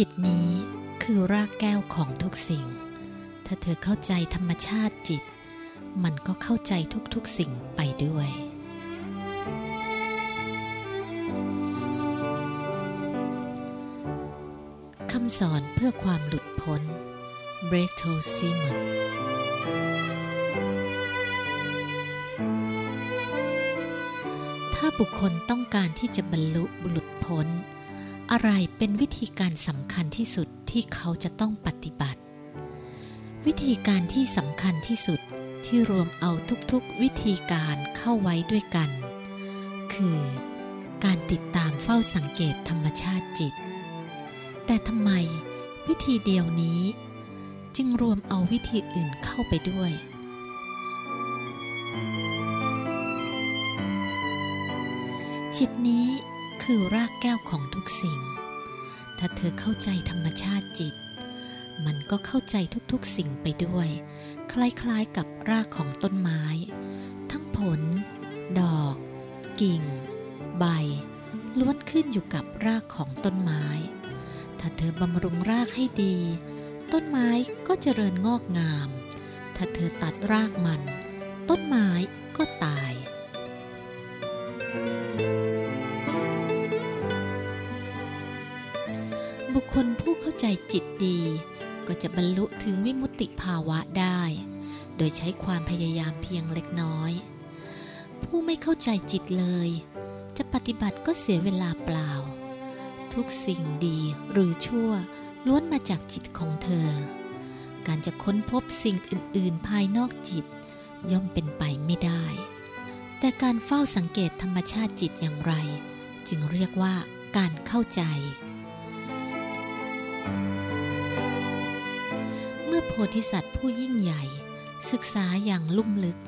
จิตนี้คือรากแก้วของทุกสิ่ง ถ้าเธอเข้าใจธรรมชาติจิต มันก็เข้าใจทุกๆสิ่งไปด้วยคำสอนเพื่อความหลุดพ้น Break to Simon ถ้าบุคคลต้องการที่จะบรรลุหลุดพ้น อะไรเป็นวิธีการสำคัญที่สุดที่เขาจะต้องปฏิบัติ วิธีการที่สำคัญที่สุดที่รวมเอาทุกๆวิธีการเข้าไว้ด้วยกัน คือ การติดตามเฝ้าสังเกตธรรมชาติจิต แต่ทำไมวิธีเดียวนี้ จึงรวมเอาวิธีอื่นเข้าไปด้วยจิตนี้ คือรากแก้วของทุกสิ่ง ถ้าเธอเข้าใจธรรมชาติจิต มันก็เข้าใจทุกๆสิ่งไปด้วย คล้ายๆกับรากของต้นไม้ ทั้งผล ดอก กิ่ง ใบ ล้วนขึ้นอยู่กับรากของต้นไม้ ถ้าเธอบำรุงรากให้ดี ต้นไม้ก็เจริญงอกงาม ถ้าเธอตัดรากมัน ต้นไม้ก็ตาย ใจจิตดี ก็จะบรรลุถึงวิมุตติภาวะได้ โดยใช้ความพยายามเพียงเล็กน้อย ผู้ไม่เข้าใจจิตเลย จะปฏิบัติก็เสียเวลาเปล่า ทุกสิ่งดีหรือชั่วล้วนมาจากจิตของเธอ การจะค้นพบสิ่งอื่น ๆ ภายนอกจิต ย่อมเป็นไปไม่ได้ แต่การเฝ้าสังเกตธรรมชาติจิตอย่างไร จึงเรียกว่าการเข้าใจ พธิสัตว์ผู้ยิ่งใหญ่ ศึกษาอย่างลุ่มลึก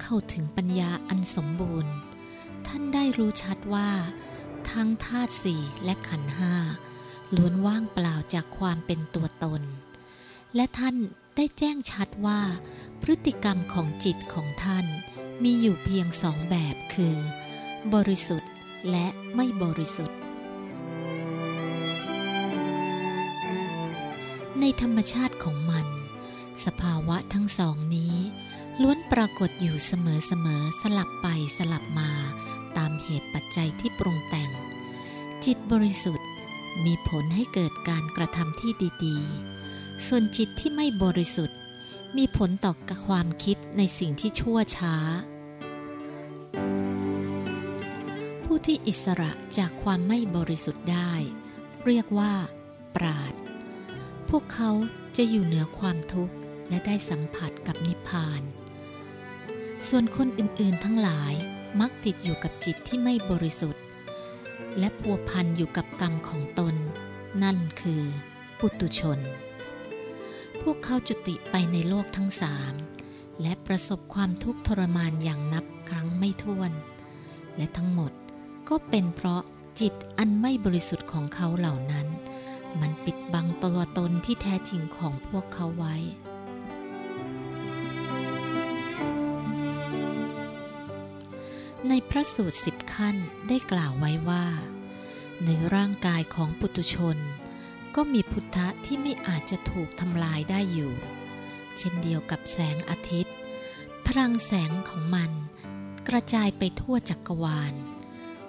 เข้าถึงปัญญาอันสมบูรณ์ ท่านได้รู้ชัดว่า ทั้งธาตุสี่และขันห้าล้วนว่างเปล่าจากความเป็นตัวตน และท่านได้แจ้งชัดว่า พฤติกรรมของจิตของท่านมีอยู่เพียงสองแบบคือ บริสุทธิ์และไม่บริสุทธิ์ ในธรรมชาติของมัน สภาวะทั้งสองนี้ ล้วนปรากฏอยู่เสมอๆสลับไปสลับมาตามเหตุปัจจัยที่ปรุงแต่ง จิตบริสุทธิ์มีผลให้เกิดการกระทำที่ดีๆ ส่วนจิตที่ไม่บริสุทธิ์ มีผลต่อความคิดในสิ่งที่ชั่วช้า ผู้ที่อิสระจากความไม่บริสุทธิ์ได้ เรียกว่า ปราด พวกเขาจะอยู่เหนือความทุกข์และได้สัมผัสกับนิพพาน ส่วนคนอื่นๆทั้งหลายมักติดอยู่กับจิตที่ไม่บริสุทธิ์ และพัวพันอยู่กับกรรมของตน นั่นคือปุตุชน พวกเขาจุติไปในโลกทั้งสามและประสบความทุกข์ทรมานอย่างนับครั้งไม่ถ้วน และทั้งหมดก็เป็นเพราะจิตอันไม่บริสุทธิ์ของเขาเหล่านั้น มันปิดบังตัวตนที่แท้จริงของพวกเขาไว้ ในพระสูตรสิบขั้นได้กล่าวไว้ว่า ในร่างกายของปุตุชน ก็มีพุทธะที่ไม่อาจจะถูกทำลายได้อยู่ เช่นเดียวกับแสงอาทิตย์ พลังแสงของมันกระจายไปทั่วจักรวาล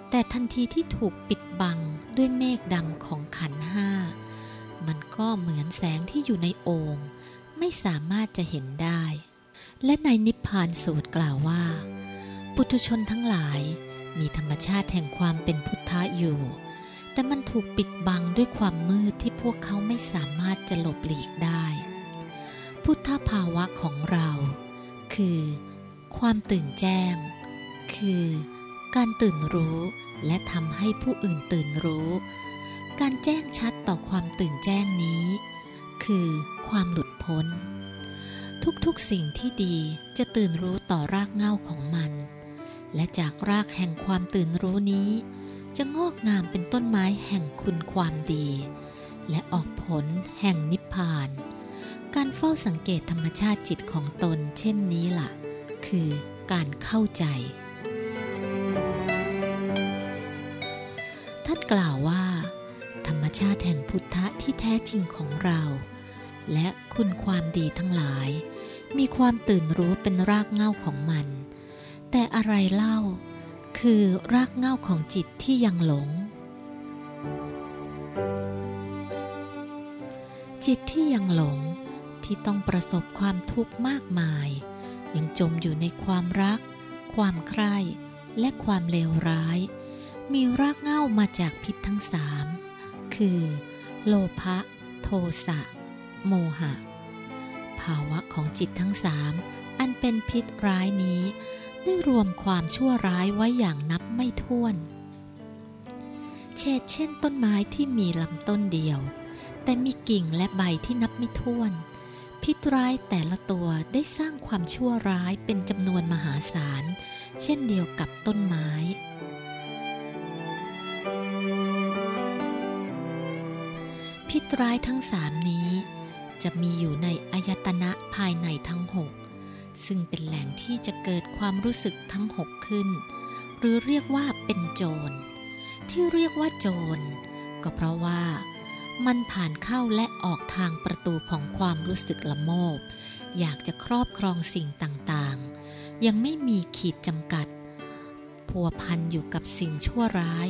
แต่ทันทีที่ถูกปิดบัง ด้วยเมฆดำของขันห้า มันก็เหมือนแสงที่อยู่ในโอ่งไม่สามารถจะเห็นได้ และในนิพพานสูตรกล่าวว่า ปุถุชนทั้งหลายมีธรรมชาติแห่งความเป็นพุทธะอยู่ แต่มันถูกปิดบังด้วยความมืดที่พวกเขาไม่สามารถจะหลบหลีกได้ พุทธภาวะของเรา คือ ความตื่นแจ้ง คือ การตื่นรู้ และทำให้ผู้อื่นตื่นรู้ การแจ้งชัดต่อความตื่นแจ้งนี้ คือความหลุดพ้น ทุกๆสิ่งที่ดีจะตื่นรู้ต่อรากเหง้าของมัน และจากรากแห่งความตื่นรู้นี้ จะงอกงามเป็นต้นไม้แห่งคุณความดี และออกผลแห่งนิพพาน การเฝ้าสังเกตธรรมชาติจิตของตน เช่นนี้ล่ะ คือการเข้าใจ กล่าวว่า ธรรมชาติแห่งพุทธะที่แท้จริงของเรา และคุณความดีทั้งหลาย มีความตื่นรู้เป็นรากเง้าของมัน แต่อะไรเล่า คือรากเง้าของจิตที่ยังหลง จิตที่ยังหลงที่ต้องประสบความทุกข์มากมาย ยังจมอยู่ในความรัก ความใคร่และความเลวร้าย มีรากเหง้ามาจากพิษทั้งสามคือ โลภะโทสะ โมหะ ภาวะของจิตทั้งสามอันเป็นพิษร้ายนี้ ได้รวมความชั่วร้ายไว้อย่างนับไม่ถ้วน เช่นเช่นต้นไม้ที่มีลำต้นเดียว แต่มีกิ่งและใบที่นับไม่ถ้วน พิษร้ายแต่ละตัวได้สร้างความชั่วร้ายเป็นจำนวนมหาศาล เช่นเดียวกับต้นไม้ พิษร้ายทั้งสามนี้ จะมีอยู่ในอายตนะภายในทั้งหกซึ่งเป็นแหล่งที่จะเกิดความรู้สึกทั้งหกขึ้น หรือเรียกว่าเป็นโจร ที่เรียกว่าโจร ก็เพราะว่ามันผ่านเข้าและออกทางประตูของความรู้สึกละโมบ อยากจะครอบครองสิ่งต่างๆ ยังไม่มีขีดจำกัด พัวพันอยู่กับสิ่งชั่วร้าย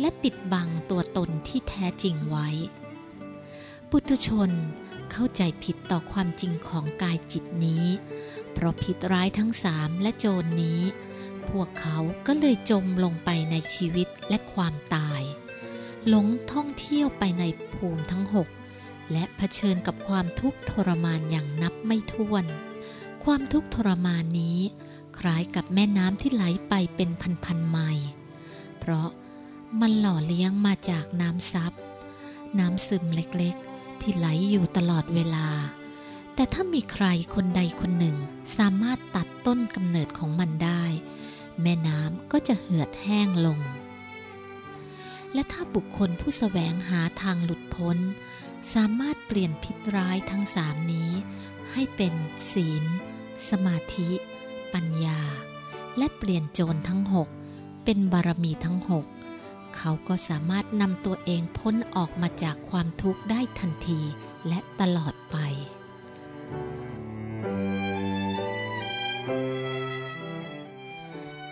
และปิดบังตัวตนที่แท้จริงไว้ ปุถุชนเข้าใจผิดต่อความจริงของกายจิตนี้ เพราะผิดร้ายทั้งสามและโจรนนี้ พวกเขาก็เลยจมลงไปในชีวิตและความตาย หลงท่องเที่ยวไปในภูมิทั้งหกและะเผชิญกับความทุกข์ทรมานอย่างนับไม่ถ้วน ความทุกข์ทรมานนี้ คล้ายกับแม่น้ำที่ไหลไปเป็นพันๆไมล์เพราะมันหล่อเลี้ยงมาจากน้ำซับ น้ำซึมเล็กๆ ที่ไหลอยู่ตลอดเวลา แต่ถ้ามีใครคนใดคนหนึ่งสามารถตัดต้นกำเนิดของมันได้ แม่น้ำก็จะเหือดแห้งลง และถ้าบุคคลผู้สแสวงหาทางหลุดพ้น สามารถเปลี่ยนพิษร้ายทั้งสามนี้ ให้เป็นศีล สมาธิ ปัญญา และเปลี่ยนโจรทั้งหกเป็นบารมีทั้งหก เขาก็สามารถนำตัวเองพ้นออกมาจากความทุกข์ได้ทันทีและตลอดไป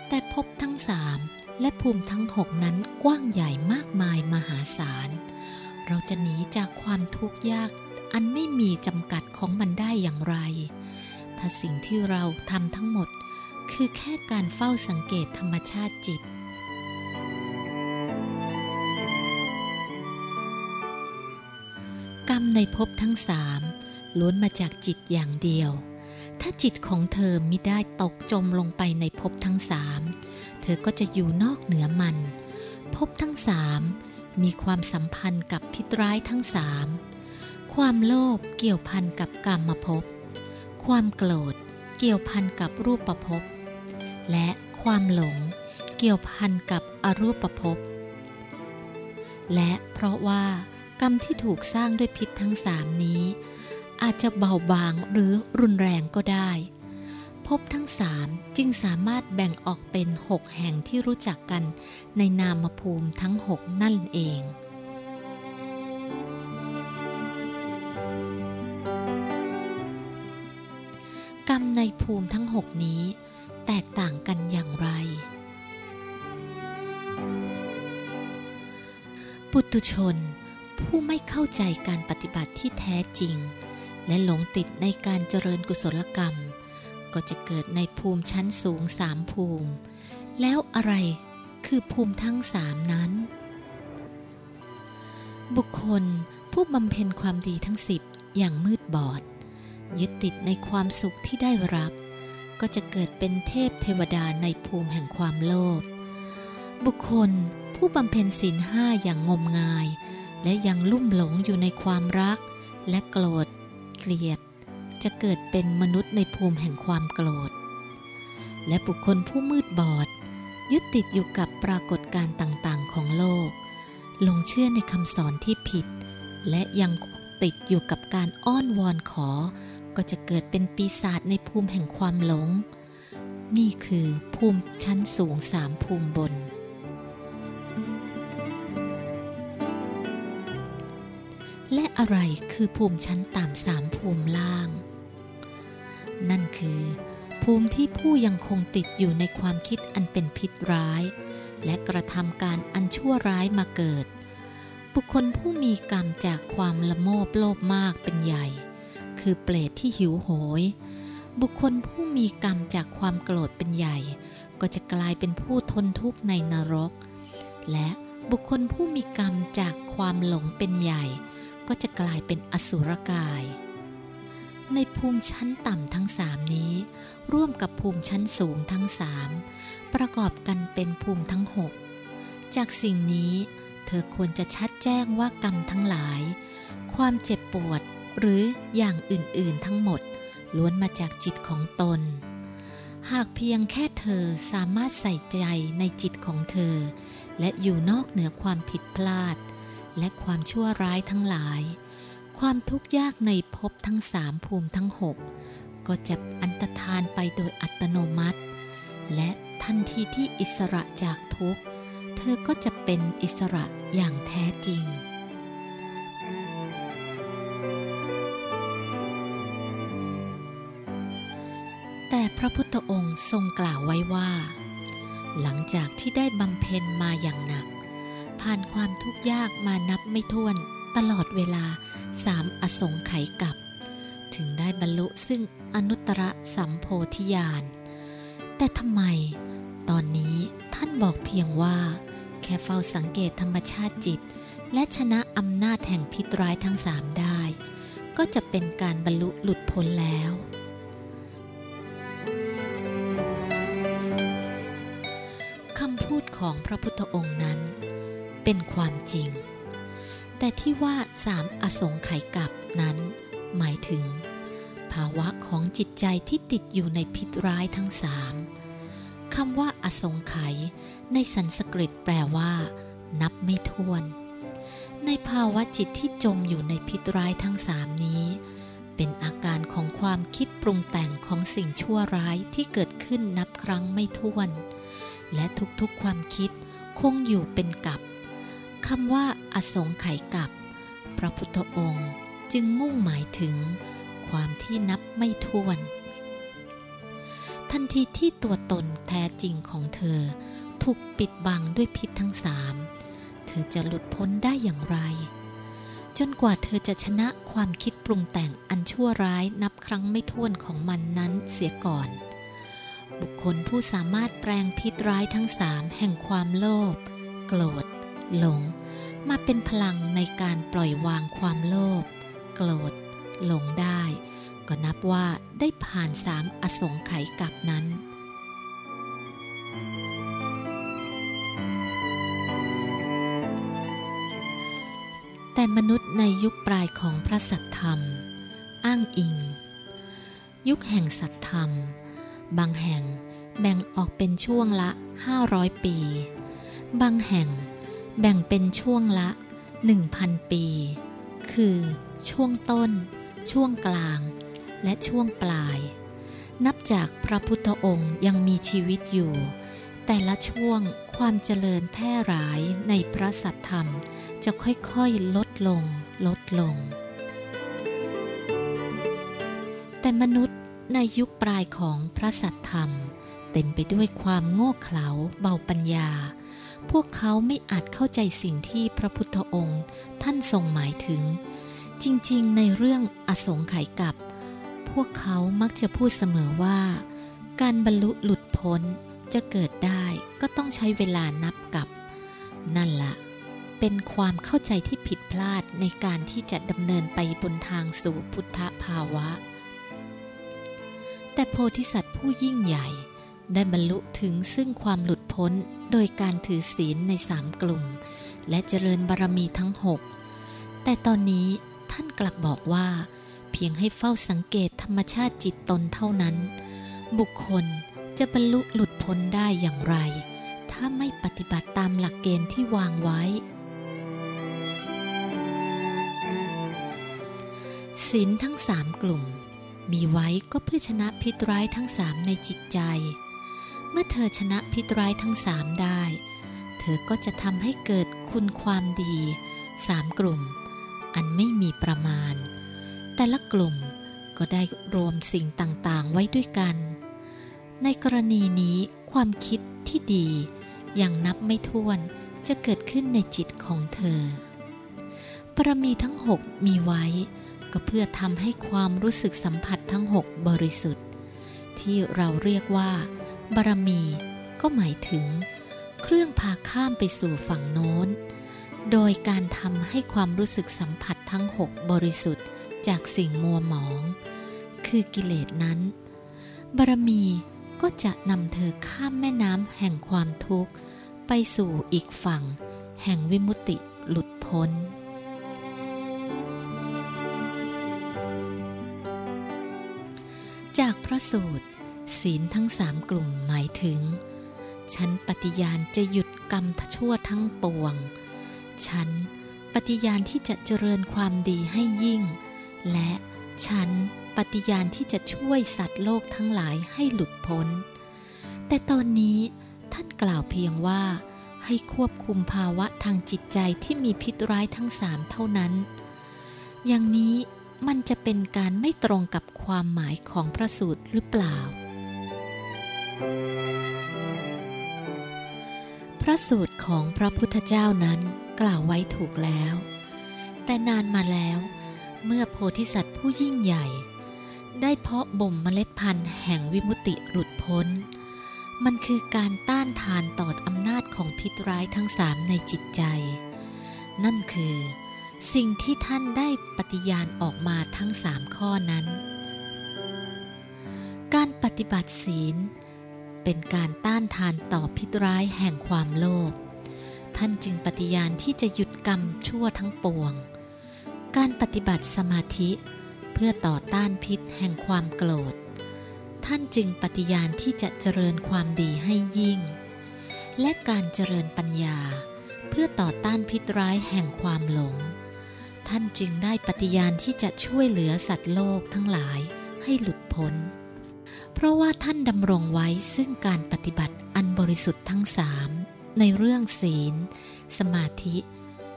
แต่พบทั้งสามและภูมิทั้งหกนั้นกว้างใหญ่มากมายมหาศาล เราจะหนีจากความทุกข์ยาก อันไม่มีจำกัดของมันได้อย่างไร ถ้าสิ่งที่เราทำทั้งหมด คือแค่การเฝ้าสังเกตธรรมชาติจิต รรมในภพทั้งสามล้วนมาจากจิตอย่างเดียว ถ้าจิตของเธอมิได้ตกจมลงไปในภพทั้งสามเธอก็จะอยู่นอกเหนือมันภพทั้งสามมีความสัมพันธ์กับพิษร้ายทั้งสามความโลภเกี่ยวพันกับกรรมภพ ความโกรธเกี่ยวพันกับรูปภพ และความหลงเกี่ยวพันกับอรูปภพ และเพราะว่า กรรมที่ถูกสร้างด้วยพิษทั้งสามนี้ อาจจะเบาบางหรือรุนแรงก็ได้ พบทั้งสามจึงสามารถแบ่งออกเป็นหกแห่งที่รู้จักกันในนามภูมิทั้งหกนั่นเองกรรมในภูมิทั้งหกนี้ แตกต่างกันอย่างไร ปุตุชน ผู้ไม่เข้าใจการปฏิบัติที่แท้จริง และหลงติดในการเจริญกุศลกรรม ก็จะเกิดในภูมิชั้นสูงสามภูมิ แล้วอะไรคือภูมิทั้งสามนั้น บุคคลผู้บำเพ็ญความดีทั้งสิบอย่างมืดบอด ยึดติดในความสุขที่ได้รับ ก็จะเกิดเป็นเทพเทวดาในภูมิแห่งความโลภบุคคลผู้บำเพ็ญศีลห้าอย่างงมงาย และยังลุ่มหลงอยู่ในความรัก และโกรธ เกลียด จะเกิดเป็นมนุษย์ในภูมิแห่งความโกรธ และบุคคลผู้มืดบอด ยึดติดอยู่กับปรากฏการณ์ต่างๆ ของโลก ลงเชื่อในคำสอนที่ผิด และยังติดอยู่กับการอ้อนวอนขอ ก็จะเกิดเป็นปีศาจในภูมิแห่งความหลง นี่คือภูมิชั้นสูงสามภูมิบน อะไรคือภูมิชั้นต่ำสามภูมิล่าง นั่นคือ ภูมิที่ผู้ยังคงติดอยู่ในความคิดอันเป็นพิษร้าย และกระทำการอันชั่วร้ายมาเกิด บุคคลผู้มีกรรมจากความละโมบโลภมากเป็นใหญ่ คือเปรตที่หิวโหย บุคคลผู้มีกรรมจากความโกรธเป็นใหญ่ ก็จะกลายเป็นผู้ทนทุกข์ในนรก และบุคคลผู้มีกรรมจากความหลงเป็นใหญ่ ก็จะกลายเป็นอสุรกาย ในภูมิชั้นต่ำทั้งสามนี้ ร่วมกับภูมิชั้นสูงทั้งสามประกอบกันเป็นภูมิทั้งหกจากสิ่งนี้เธอควรจะชัดแจ้งว่ากรรมทั้งหลาย ความเจ็บปวดหรืออย่างอื่นๆทั้งหมด ล้วนมาจากจิตของตน หากเพียงแค่เธอสามารถใส่ใจในจิตของเธอ และอยู่นอกเหนือความผิดพลาด และความชั่วร้ายทั้งหลาย ความทุกข์ยากในภพทั้งสามภูมิทั้งหกก็จะอันตรธานไปโดยอัตโนมัติ และทันทีที่อิสระจากทุกข์ เธอก็จะเป็นอิสระอย่างแท้จริงแต่พระพุทธองค์ทรงกล่าวไว้ว่า หลังจากที่ได้บำเพ็ญมาอย่างหนัก ผ่านความทุกข์ยากมานับไม่ถ้วนตลอดเวลาสามอสงไขยกับ ถึงได้บรรลุซึ่งอนุตตรสัมโพธิญาณ แต่ทำไม ตอนนี้ท่านบอกเพียงว่า แค่เฝ้าสังเกตธรรมชาติจิต และชนะอำนาจแห่งพิษร้ายทั้งสามได้ ก็จะเป็นการบรรลุหลุดพ้นแล้วคำพูดของพระพุทธองค์นั้น เป็นความจริง แต่ที่ว่าสามอสงไขยกับนั้น หมายถึง ภาวะของจิตใจที่ติดอยู่ในพิษร้ายทั้งสามคำว่าอสงไขยในสันสกฤตแปลว่า นับไม่ถ้วน ในภาวะจิตที่จมอยู่ในพิษร้ายทั้งสามนี้ เป็นอาการของความคิดปรุงแต่งของสิ่งชั่วร้ายที่เกิดขึ้นนับครั้งไม่ถ้วน และทุกๆความคิดคงอยู่เป็นกับ คำว่าอสงไขยกับ พระพุทธองค์จึงมุ่งหมายถึงความที่นับไม่ถ้วน ทันทีที่ตัวตนแท้จริงของเธอ ถูกปิดบังด้วยพิษทั้งสามเธอจะหลุดพ้นได้อย่างไร จนกว่าเธอจะชนะความคิดปรุงแต่งอันชั่วร้ายนับครั้งไม่ถ้วนของมันนั้นเสียก่อน บุคคลผู้สามารถแปลงพิษร้ายทั้งสามแห่งความโลภโกรธ หลง มาเป็นพลังในการปล่อยวางความโลภโกรธหลงได้ ก็นับว่าได้ผ่านสามอสงไขยกับนั้นแต่มนุษย์ในยุคปลายของพระสัทธรรม อ้างอิง ยุคแห่งสัตธรรม บางแห่งแบ่งออกเป็นช่วงละ 500 ปี บางแห่ง แบ่งเป็นช่วงละ 1,000 ปี คือช่วงต้น ช่วงกลาง และช่วงปลาย นับจากพระพุทธองค์ยังมีชีวิตอยู่ แต่ละช่วงความเจริญแพร่หลายในพระสัทธรรม จะค่อยๆลดลง ลดลง แต่มนุษย์ในยุคปลายของพระสัทธรรม เต็มไปด้วยความโง่เขลาเบาปัญญา พวกเขาไม่อาจเข้าใจสิ่งที่พระพุทธองค์ ท่านทรงหมายถึง จริงๆ ในเรื่องอสงไขยกับ พวกเขามักจะพูดเสมอว่า การบรรลุหลุดพ้นจะเกิดได้ก็ต้องใช้เวลานับกับ นั่นละเป็นความเข้าใจที่ผิดพลาดในการที่จะดำเนินไปบนทางสู่พุทธภาวะ แต่โพธิสัตว์ผู้ยิ่งใหญ่ได้บรรลุถึงซึ่งความหลุดพ้น โดยการถือศีลในสามกลุ่ม และเจริญบารมีทั้งหกแต่ตอนนี้ท่านกลับบอกว่า เพียงให้เฝ้าสังเกตธรรมชาติจิตตนเท่านั้น บุคคลจะบรรลุหลุดพ้นได้อย่างไร ถ้าไม่ปฏิบัติตามหลักเกณฑ์ที่วางไว้ ศีลทั้งสามกลุ่ม มีไว้ก็เพื่อชนะพิษร้ายทั้งสามในจิตใจ เมื่อเธอชนะพิษร้ายทั้งสามได้ เธอก็จะทำให้เกิดคุณความดีสามกลุ่ม อันไม่มีประมาณ แต่ละกลุ่มก็ได้รวมสิ่งต่างๆไว้ด้วยกัน ในกรณีนี้ความคิดที่ดีอย่างนับไม่ถ้วนจะเกิดขึ้นในจิตของเธอ ปรมีทั้งหกมีไว้ ก็เพื่อทำให้ความรู้สึกสัมผัสทั้งหกบริสุทธิ์ ที่เราเรียกว่า บารมีก็หมายถึง เครื่องพาข้ามไปสู่ฝั่งโน้น โดยการทำให้ความรู้สึกสัมผัสทั้งหกบริสุทธิ์จากสิ่งมัวหมอง คือกิเลสนั้น บารมีก็จะนำเธอข้ามแม่น้ำแห่งความทุกข์ ไปสู่อีกฝั่ง แห่งวิมุติหลุดพ้นจากพระสูตร ศีลทั้งสามกลุ่มหมายถึง ฉันปฏิญาณจะหยุดกรรมชั่วทั้งปวง ฉันปฏิญาณที่จะเจริญความดีให้ยิ่ง และฉันปฏิญาณที่จะช่วยสัตว์โลกทั้งหลายให้หลุดพ้น แต่ตอนนี้ท่านกล่าวเพียงว่า ให้ควบคุมภาวะทางจิตใจที่มีพิษร้ายทั้งสามเท่านั้น อย่างนี้มันจะเป็นการไม่ตรงกับความหมายของพระสูตรหรือเปล่า พระสูตรของพระพุทธเจ้านั้นกล่าวไว้ถูกแล้ว แต่นานมาแล้ว เมื่อโพธิสัตว์ผู้ยิ่งใหญ่ ได้เพาะบ่มเมล็ดพันธุ์แห่งวิมุติหลุดพ้น มันคือการต้านทานต่ออำนาจของพิษร้ายทั้งสามในจิตใจ นั่นคือ สิ่งที่ท่านได้ปฏิญาณออกมาทั้งสามข้อนั้น การปฏิบัติศีล เป็นการต้านทานต่อพิษร้ายแห่งความโลภ ท่านจึงปฏิญาณที่จะหยุดกรรมชั่วทั้งปวง การปฏิบัติสมาธิเพื่อต่อต้านพิษแห่งความโกรธ ท่านจึงปฏิญาณที่จะเจริญความดีให้ยิ่ง และการเจริญปัญญาเพื่อต่อต้านพิษร้ายแห่งความหลง ท่านจึงได้ปฏิญาณที่จะช่วยเหลือสัตว์โลกทั้งหลายให้หลุดพ้น เพราะว่าท่านดำรงไว้ซึ่งการปฏิบัติอันบริสุทธิ์ทั้งสามในเรื่องศีล สมาธิ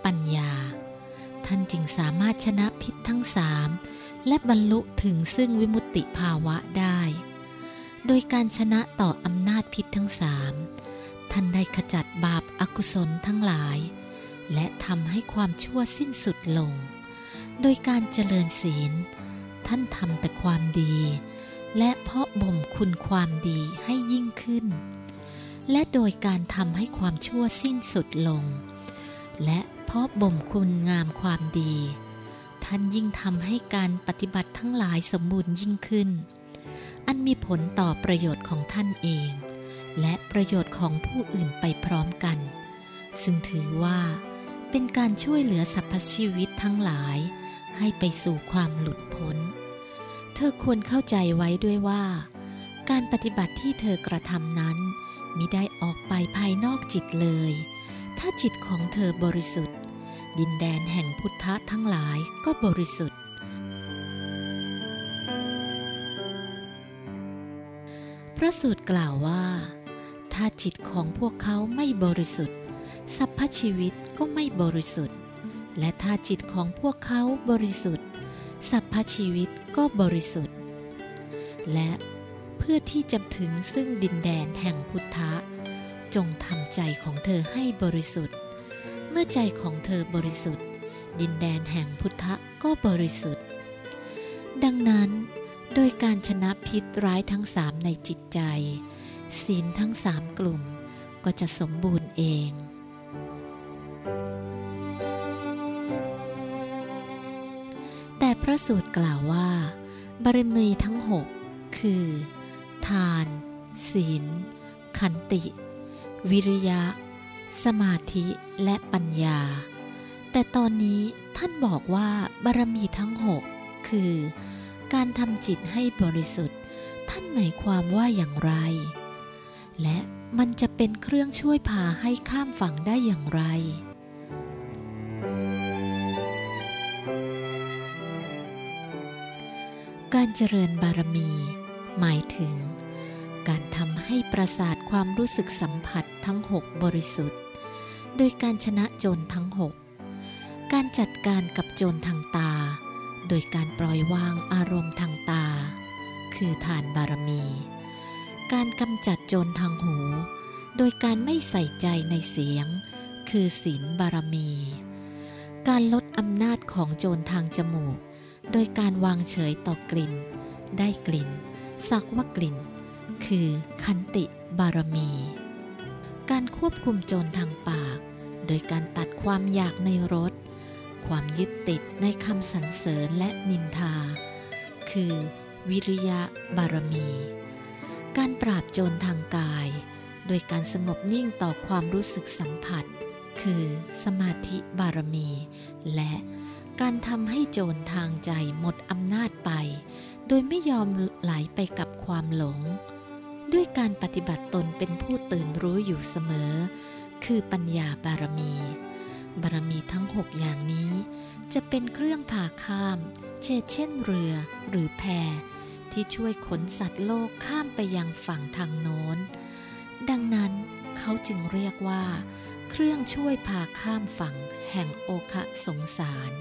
ปัญญา ท่านจึงสามารถชนะพิษทั้งสามและบรรลุถึงซึ่งวิมุตติภาวะได้ โดยการชนะต่ออำนาจพิษทั้งสามท่านได้ขจัดบาปอากุศลทั้งหลาย และทำให้ความชั่วสิ้นสุดลง โดยการเจริญศีล ท่านทำแต่ความดี และเพาะบ่มคุณความดีให้ยิ่งขึ้น และโดยการทำให้ความชั่วสิ้นสุดลง และเพาะบ่มคุณงามความดี ท่านยิ่งทำให้การปฏิบัติทั้งหลายสมบูรณ์ยิ่งขึ้น อันมีผลต่อประโยชน์ของท่านเอง และประโยชน์ของผู้อื่นไปพร้อมกัน ซึ่งถือว่าเป็นการช่วยเหลือสรรพชีวิตทั้งหลายให้ไปสู่ความหลุดพ้น เธอควรเข้าใจไว้ด้วยว่า การปฏิบัติที่เธอกระทำนั้นมิได้ออกไปภายนอกจิตเลย ถ้าจิตของเธอบริสุทธิ์ ดินแดนแห่งพุทธะทั้งหลายก็บริสุทธิ์ พระสูตรกล่าวว่า ถ้าจิตของพวกเขาไม่บริสุทธิ์สรรพชีวิตก็ไม่บริสุทธิ์ และถ้าจิตของพวกเขาบริสุทธิ์ สรรพชีวิตก็บริสุทธิ์ และเพื่อที่จะถึงซึ่งดินแดนแห่งพุทธะ จงทำใจของเธอให้บริสุทธิ์ เมื่อใจของเธอบริสุทธิ์ ดินแดนแห่งพุทธะก็บริสุทธิ์ ดังนั้น โดยการชนะพิษร้ายทั้งสามในจิตใจ ศีลทั้งสามกลุ่มก็จะสมบูรณ์เอง พระสูตรกล่าวว่า บารมีทั้งหกคือ ทาน ศีล ขันติ วิริยะ สมาธิและปัญญา แต่ตอนนี้ท่านบอกว่าบารมีทั้งหกคือ การทำจิตให้บริสุทธิ์ ท่านหมายความว่าอย่างไร และมันจะเป็นเครื่องช่วยพาให้ข้ามฝั่งได้อย่างไร การเจริญบารมี หมายถึง การทำให้ประสาทความรู้สึกสัมผัสทั้งหกบริสุทธิ์ โดยการชนะโจรทั้งหกการจัดการกับโจรทางตา โดยการปล่อยวางอารมณ์ทางตา คือทานบารมี การกำจัดโจรทางหู โดยการไม่ใส่ใจในเสียง คือศีลบารมี การลดอำนาจของโจรทางจมูก โดยการวางเฉยต่อกลิ่น ได้กลิ่น สักว่ากลิ่น คือคันติบารมี การควบคุมโจรทางปาก โดยการตัดความอยากในรส ความยึดติดในคำสรรเสริญและนินทา คือวิริยะบารมี การปราบโจรทางกาย โดยการสงบนิ่งต่อความรู้สึกสัมผัส คือสมาธิบารมี และ การทำให้โจรทางใจหมดอำนาจไป โดยไม่ยอมไหลไปกับความหลง ด้วยการปฏิบัติตนเป็นผู้ตื่นรู้อยู่เสมอ คือปัญญาบารมี บารมีทั้งหกอย่างนี้ จะเป็นเครื่องพาข้าม เช่นเช่นเรือหรือแพที่ช่วยขนสัตว์โลกข้ามไปยังฝั่งทางโน้น ดังนั้นเขาจึงเรียกว่า เครื่องช่วยพาข้ามฝั่งแห่งโอคะสงสาร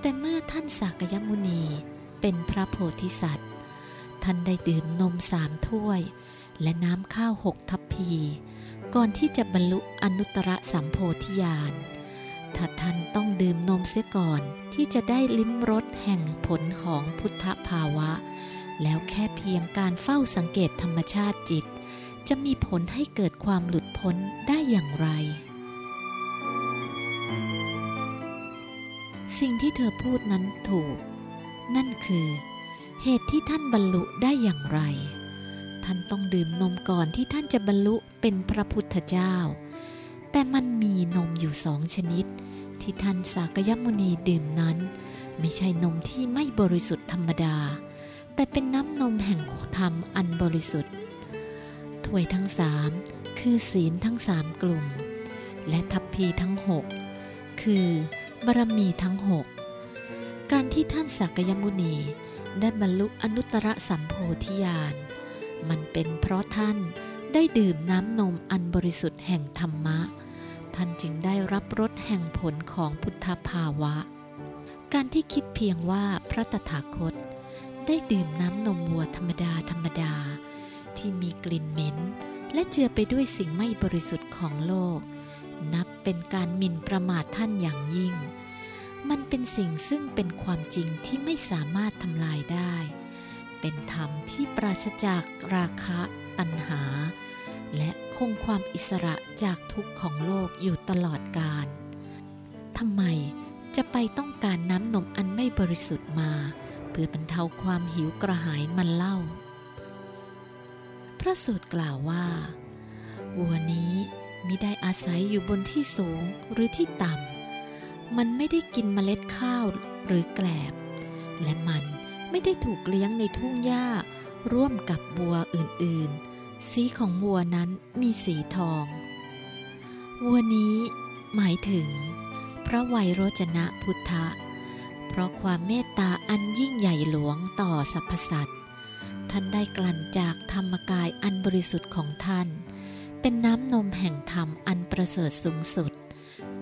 แต่เมื่อท่านสากยมุนีเป็นพระโพธิสัตว์ ท่านได้ดื่มนมสามถ้วย และน้ำข้าวหกทัพพี ก่อนที่จะบรรลุอนุตตรสัมโพธิญาณถ้าท่านต้องดื่มนมเสียก่อนที่จะได้ลิ้มรสแห่งผลของพุทธภาวะ แล้วแค่เพียงการเฝ้าสังเกตธรรมชาติจิต จะมีผลให้เกิดความหลุดพ้นได้อย่างไร สิ่งที่เธอพูดนั้นถูก นั่นคือ เหตุที่ท่านบรรลุได้อย่างไร ท่านต้องดื่มนมก่อนที่ท่านจะบรรลุเป็นพระพุทธเจ้า แต่มันมีนมอยู่สองชนิด ที่ท่านสากยมุนีดื่มนั้น ไม่ใช่นมที่ไม่บริสุทธิ์ธรรมดา แต่เป็นน้ำนมแห่งธรรมอันบริสุทธิ์ถ้วยทั้งสามคือศีลทั้งสามกลุ่ม และทัพพีทั้งหกคือ บารมีทั้งหกการที่ท่านสากยมุนีได้บรรลุอนุตตรสัมโพธิญาณมันเป็นเพราะท่านได้ดื่มน้ำนมอันบริสุทธิ์แห่งธรรมะ ท่านจึงได้รับรสแห่งผลของพุทธภาวะ การที่คิดเพียงว่าพระตถาคต ได้ดื่มน้ำนมวัวธรรมดาธรรมดา ที่มีกลิ่นเหม็น และเจือไปด้วยสิ่งไม่บริสุทธิ์ของโลก นับเป็นการหมิ่นประมาทท่านอย่างยิ่ง มันเป็นสิ่งซึ่งเป็นความจริงที่ไม่สามารถทำลายได้ เป็นธรรมที่ปราศจากราคะตัณหา และคงความอิสระจากทุกข์ของโลกอยู่ตลอดกาลทำไมจะไปต้องการน้ำนมอันไม่บริสุทธิ์มา เพื่อบรรเทาความหิวกระหายมันเล่า พระสูตรกล่าวว่า วัวนี้ มิได้อาศัยอยู่บนที่สูงหรือที่ต่ำ มันไม่ได้กินเมล็ดข้าวหรือแกลบ และมันไม่ได้ถูกเลี้ยงในทุ่งหญ้าร่วมกับวัวอื่นๆ สีของวัวนั้นมีสีทอง วัวนี้หมายถึง พระไวยโรจนะพุทธะ เพราะความเมตตาอันยิ่งใหญ่หลวงต่อสรรพสัตว์ ท่านได้กลั่นจากธรรมกายอันบริสุทธิ์ของท่าน เป็นน้ำนมแห่งธรรมอันประเสริฐสูงสุด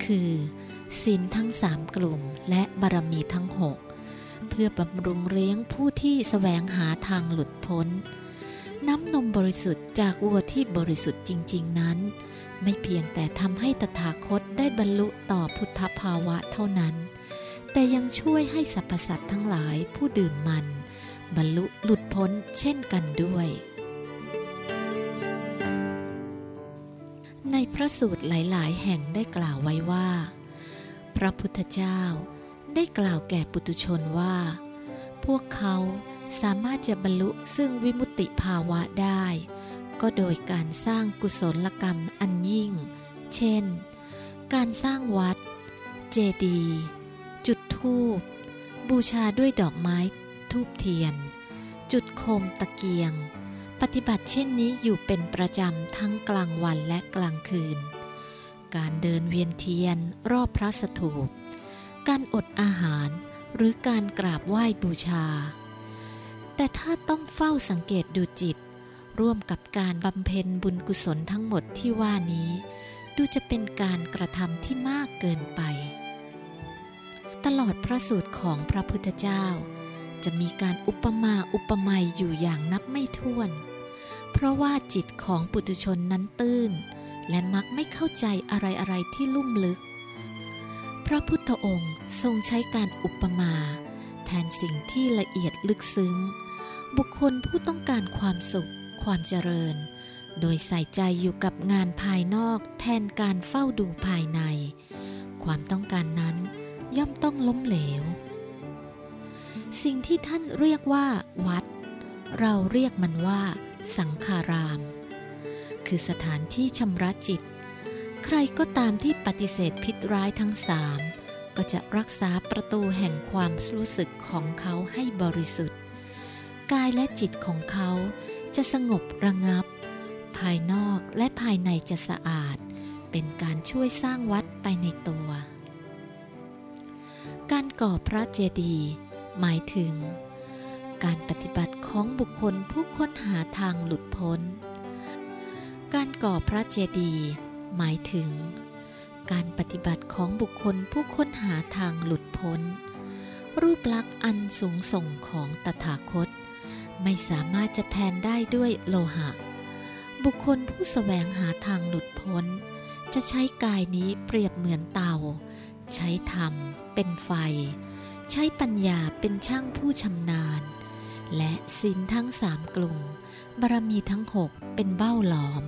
คือศีลทั้งสามกลุ่มและบารมีทั้งหกเพื่อบำรุงเลี้ยงผู้ที่แสวงหาทางหลุดพ้น น้ำนมบริสุทธิ์จากวัวที่บริสุทธิ์จริง ๆ นั้น ไม่เพียงแต่ทำให้ตถาคตได้บรรลุต่อพุทธภาวะเท่านั้น แต่ยังช่วยให้สรรพสัตว์ทั้งหลายผู้ดื่มมัน บรรลุหลุดพ้นเช่นกันด้วย พระสูตรหลายๆ แห่งได้กล่าวไว้ว่า พระพุทธเจ้าได้กล่าวแก่ปุตุชนว่า พวกเขาสามารถจะบรรลุซึ่งวิมุตติภาวะได้ ก็โดยการสร้างกุศลกรรมอันยิ่ง เช่น การสร้างวัด เจดีย์จุดธูป บูชาด้วยดอกไม้ทูบเทียน จุดโคมตะเกียง ปฏิบัติเช่นนี้อยู่เป็นประจำทั้งกลางวันและกลางคืน การเดินเวียนเทียนรอบพระสถูป การอดอาหารหรือการกราบไหว้บูชา แต่ถ้าต้องเฝ้าสังเกตดูจิต ร่วมกับการบำเพ็ญบุญกุศลทั้งหมดที่ว่านี้ ดูจะเป็นการกระทำที่มากเกินไป ตลอดพระสูตรของพระพุทธเจ้า จะมีการอุปมาอุปไมยอยู่อย่างนับไม่ถ้วน เพราะว่าจิตของปุถุชนนั้นตื้น และมักไม่เข้าใจอะไรอะไรที่ลุ่มลึก พระพุทธองค์ทรงใช้การอุปมา แทนสิ่งที่ละเอียดลึกซึ้ง บุคคลผู้ต้องการความสุข ความเจริญ โดยใส่ใจอยู่กับงานภายนอกแทนการเฝ้าดูภายใน ความต้องการนั้นย่อมต้องล้มเหลว สิ่งที่ท่านเรียกว่า วัด เราเรียกมันว่า สังคาราม คือสถานที่ชำระจิต ใครก็ตามที่ปฏิเสธพิษร้ายทั้งสามก็จะรักษาประตูแห่งความรู้สึกของเขาให้บริสุทธิ์ กายและจิตของเขาจะสงบระงับ ภายนอกและภายในจะสะอาด เป็นการช่วยสร้างวัดไปในตัว การก่อพระเจดีย์ หมายถึง การปฏิบัติของบุคคลผู้ค้นหาทางหลุดพ้น การก่อพระเจดีย์หมายถึง การปฏิบัติของบุคคลผู้ค้นหาทางหลุดพ้น รูปลักษณ์อันสูงส่งของตถาคต ไม่สามารถจะแทนได้ด้วยโลหะ บุคคลผู้สแสวงหาทางหลุดพ้น จะใช้กายนี้เปรียบเหมือนเตา ใช้ธรรมเป็นไฟ ใช้ปัญญาเป็นช่างผู้ชำนาญ และศีลทั้งสามกลุ่ม บารมีทั้งหกเป็นเบ้าหลอม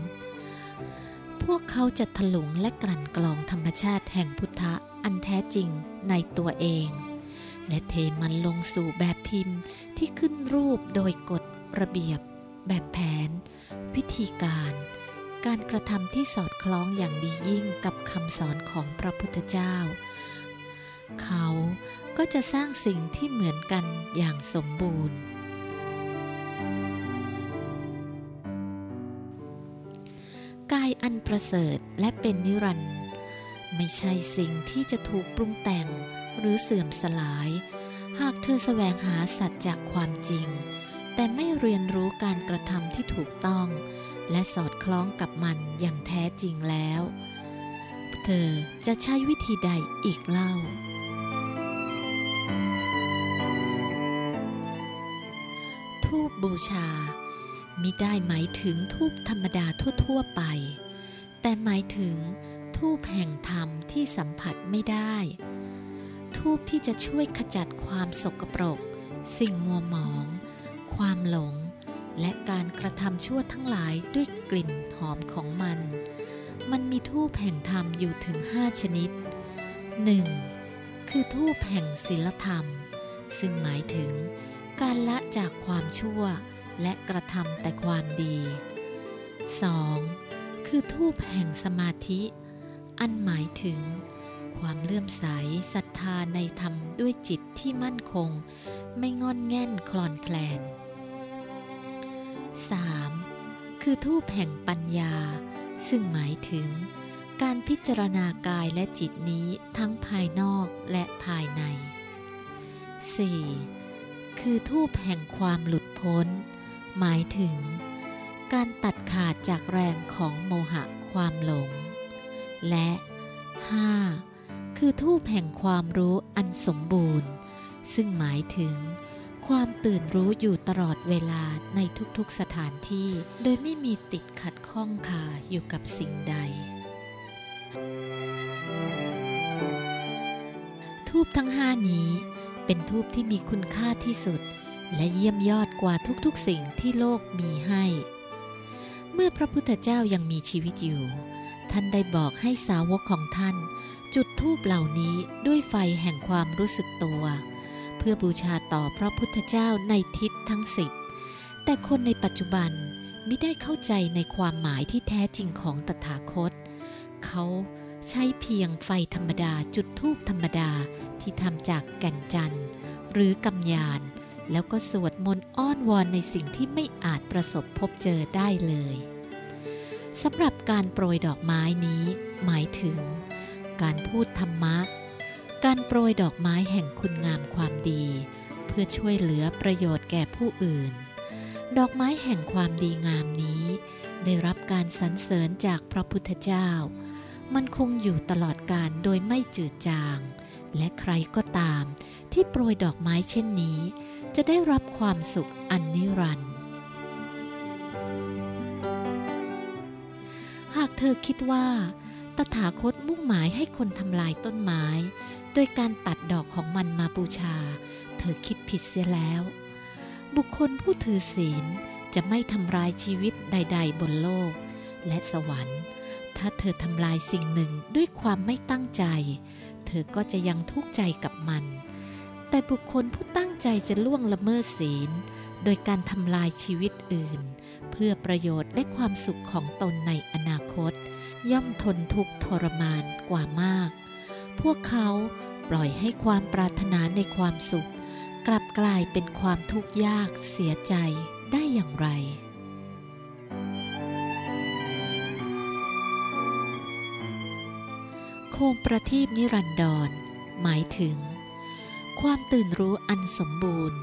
พวกเขาจะถลุงและกลั่นกรองธรรมชาติแห่งพุทธะอันแท้จริงในตัวเอง และเทมันลงสู่แบบพิมพ์ที่ขึ้นรูปโดยกฎระเบียบ แบบแผน วิธีการ การกระทำที่สอดคล้องอย่างดียิ่งกับคำสอนของพระพุทธเจ้า เขาก็จะสร้างสิ่งที่เหมือนกันอย่างสมบูรณ์ กายอันประเสริฐและเป็นนิรันดร์ไม่ใช่สิ่งที่จะถูกปรุงแต่งหรือเสื่อมสลาย หากเธอแสวงหาสัจจากความจริง แต่ไม่เรียนรู้การกระทำที่ถูกต้อง และสอดคล้องกับมันอย่างแท้จริงแล้ว เธอจะใช้วิธีใดอีกเล่า บูชา มิได้หมายถึงทูบธรรมดาทั่วๆไป แต่หมายถึงทูบแห่งธรรมที่สัมผัสไม่ได้ ทูบที่จะช่วยขจัดความสกปรก สิ่งมัวหมอง ความหลง และการกระทำชั่วทั้งหลายด้วยกลิ่นหอมของมัน มันมีทูบแห่งธรรมอยู่ถึงห้าชนิด 1. คือทูบแห่งศีลธรรม ซึ่งหมายถึง การละจากความชั่วและกระทำแต่ความดี 2. คือทูบแห่งสมาธิ อันหมายถึง ความเลื่อมใสศรัทธาในธรรมด้วยจิตที่มั่นคง ไม่งอนแง่นคลอนแคลน 3. คือทูบแห่งปัญญา ซึ่งหมายถึง การพิจารณากายและจิตนี้ทั้งภายนอกและภายใน 4. คือทูบแห่งความหลุดพ้น หมายถึง การตัดขาดจากแรงของโมหะความหลง และ 5. คือทูบแห่งความรู้อันสมบูรณ์ ซึ่งหมายถึง ความตื่นรู้อยู่ตลอดเวลาในทุกๆสถานที่ โดยไม่มีติดขัดข้องคาอยู่กับสิ่งใด ทูบทั้งห้านี้ เป็นทูบที่มีคุณค่าที่สุด และเยี่ยมยอดกว่าทุกๆสิ่งที่โลกมีให้ เมื่อพระพุทธเจ้ายังมีชีวิตอยู่ ท่านได้บอกให้สาวกของท่าน จุดทูบเหล่านี้ด้วยไฟแห่งความรู้สึกตัว เพื่อบูชาต่อพระพุทธเจ้าในทิศทั้งสิบแต่คนในปัจจุบันไม่ได้เข้าใจในความหมายที่แท้จริงของตถาคต เขา ใช้เพียงไฟธรรมดาจุดทูบธรรมดาที่ทำจากแก่นจันทร์ หรือกำยาน แล้วก็สวดมนต์อ้อนวอนในสิ่งที่ไม่อาจประสบพบเจอได้เลยสำหรับการโปรยดอกไม้นี้ หมายถึง การพูดธรรมะ การโปรยดอกไม้แห่งคุณงามความดี เพื่อช่วยเหลือประโยชน์แก่ผู้อื่น ดอกไม้แห่งความดีงามนี้ ได้รับการสรรเสริญจากพระพุทธเจ้า มันคงอยู่ตลอดกาลโดยไม่จืดจาง และใครก็ตาม ที่โปรยดอกไม้เช่นนี้ จะได้รับความสุขอันนิรันดร์หากเธอคิดว่า ตถาคตมุ่งหมายให้คนทำลายต้นไม้ โดยการตัดดอกของมันมาบูชา เธอคิดผิดเสียแล้ว บุคคลผู้ถือศีลจะไม่ทำลายชีวิตใด ๆ บนโลก และสวรรค์ ถ้าเธอทำลายสิ่งหนึ่งด้วยความไม่ตั้งใจ เธอก็จะยังทุกข์ใจกับมัน แต่บุคคลผู้ตั้งใจจะล่วงละเมิดศีล โดยการทำลายชีวิตอื่น เพื่อประโยชน์และความสุขของตนในอนาคต ย่อมทนทุกข์ทรมานกว่ามาก พวกเขาปล่อยให้ความปรารถนาในความสุข กลับกลายเป็นความทุกข์ยากเสียใจได้อย่างไร คมประทีปนิรันดร หมายถึง ความตื่นรู้อันสมบูรณ์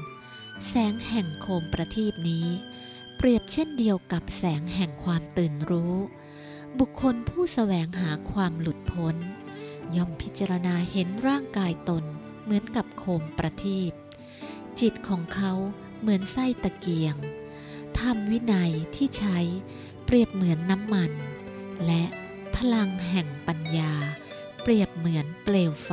แสงแห่งโคมประทีปนี้ เปรียบเช่นเดียวกับแสงแห่งความตื่นรู้ บุคคลผู้แสวงหาความหลุดพ้น ย่อมพิจารณาเห็นร่างกายตนเหมือนกับโคมประทีปจิตของเขาเหมือนไส้ตะเกียงธรรมวินัยที่ใช้เปรียบเหมือนน้ำมัน และพลังแห่งปัญญา เปรียบเหมือนเปลวไฟ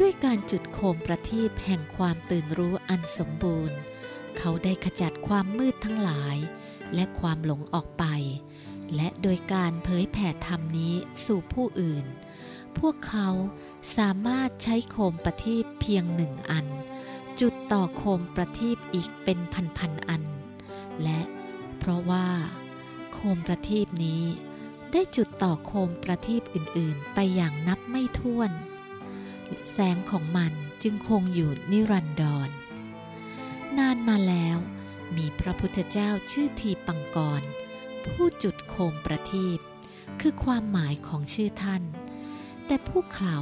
ด้วยการจุดโคมประทีปแห่งความตื่นรู้อันสมบูรณ์ เขาได้ขจัดความมืดทั้งหลาย และความหลงออกไป และโดยการเผยแผ่ธรรมนี้สู่ผู้อื่น พวกเขาสามารถใช้โคมประทีปเพียงหนึ่งอัน จุดต่อโคมประทีปอีกเป็นพันๆอัน และเพราะว่า โคมประทีปนี้ ได้จุดต่อโคมประทีปอื่นๆ ไปอย่างนับไม่ถ้วน แสงของมันจึงคงอยู่นิรันดร นานมาแล้วมีพระพุทธเจ้าชื่อทีปังกร ผู้จุดโคมประทีปคือความหมายของชื่อท่าน แต่พวกเขา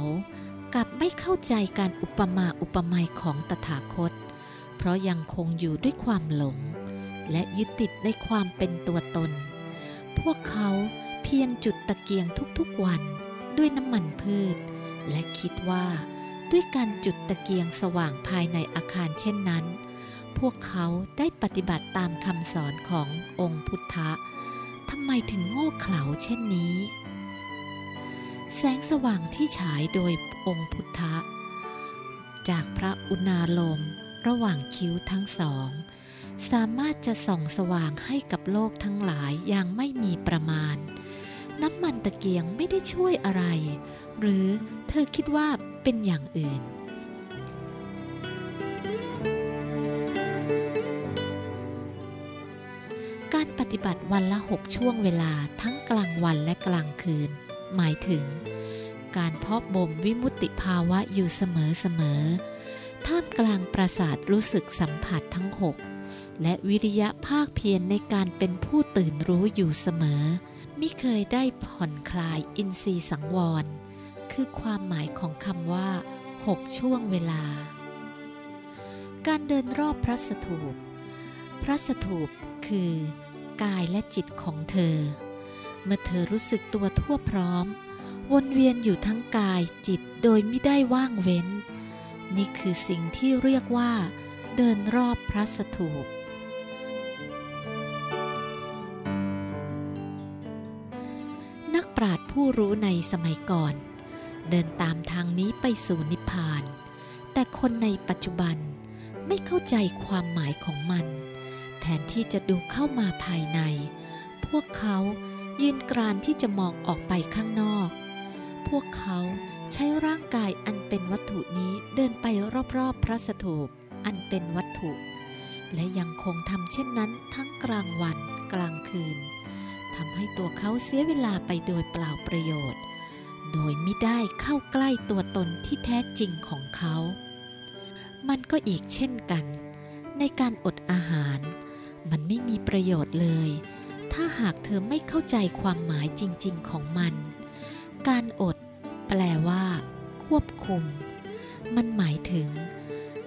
กลับไม่เข้าใจการอุปมาอุปไมยของตถาคต เพราะยังคงอยู่ด้วยความหลง และยึดติดในความเป็นตัวตน พวกเขาเพียงจุดตะเกียงทุกๆวันด้วยน้ำมันพืช และคิดว่า ด้วยการจุดตะเกียงสว่างภายในอาคารเช่นนั้น พวกเขาได้ปฏิบัติตามคำสอนขององค์พุทธะทำไมถึงโง่เขลาเช่นนี้ แสงสว่างที่ฉายโดยองค์พุทธะ จากพระอุณาโลมระหว่างคิ้วทั้งสอง สามารถจะส่องสว่างให้กับโลกทั้งหลายอย่างไม่มีประมาณ น้ำมันตะเกียงไม่ได้ช่วยอะไร หรือเธอคิดว่าเป็นอย่างอื่น การปฏิบัติวันละหกช่วงเวลาทั้งกลางวันและกลางคืน หมายถึง การเพาะบ่มวิมุตติภาวะอยู่เสมอๆท่ามกลางประสาทรู้สึกสัมผัสทั้งหก และวิริยะภาคเพียรในการเป็นผู้ตื่นรู้อยู่เสมอ มิเคยได้ผ่อนคลายอินทรีย์สังวร คือความหมายของคำว่าหกช่วงเวลา การเดินรอบพระสถูป พระสถูปคือกายและจิตของเธอ เมื่อเธอรู้สึกตัวทั่วพร้อม วนเวียนอยู่ทั้งกายจิตโดยไม่ได้ว่างเว้น นี่คือสิ่งที่เรียกว่า เดินรอบพระสถูป ปราชญ์ผู้รู้ในสมัยก่อน เดินตามทางนี้ไปสู่นิพพาน แต่คนในปัจจุบันไม่เข้าใจความหมายของมัน แทนที่จะดูเข้ามาภายใน พวกเขายืนกรานที่จะมองออกไปข้างนอก พวกเขาใช้ร่างกายอันเป็นวัตถุนี้เดินไปรอบๆพระสถูปอันเป็นวัตถุ และยังคงทำเช่นนั้นทั้งกลางวันกลางคืน ทำให้ตัวเขาเสียเวลาไปโดยเปล่าประโยชน์ โดยไม่ได้เข้าใกล้ตัวตนที่แท้จริงของเขา มันก็อีกเช่นกัน ในการอดอาหาร มันไม่มีประโยชน์เลย ถ้าหากเธอไม่เข้าใจความหมายจริง ๆ ของมัน การอด แปลว่า ควบคุม มันหมายถึง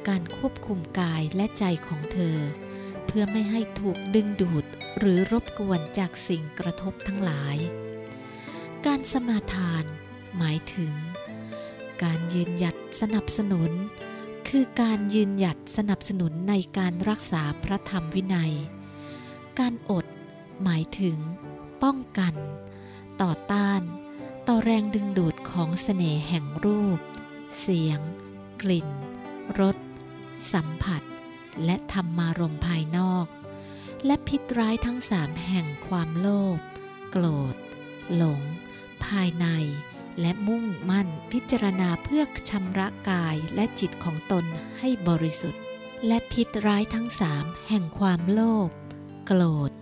การควบคุมกายและใจของเธอ เพื่อไม่ให้ถูกดึงดูด หรือรบกวนจากสิ่งกระทบทั้งหลาย การสมาทาน หมายถึง การยืนหยัดสนับสนุน คือการยืนหยัดสนับสนุนในการรักษาพระธรรมวินัย การอด หมายถึง ป้องกัน ต่อต้าน ต่อแรงดึงดูดของเสน่ห์แห่งรูป เสียง กลิ่น รส สัมผัส และธรรมารมภายนอก และพิษร้ายทั้งสามแห่งความโลภ โกรธ หลง ภายใน และมุ่งมั่นพิจารณาเพื่อชำระกายและจิตของตนให้บริสุทธิ์ และพิษร้ายทั้งสามแห่งความโลภ โกรธ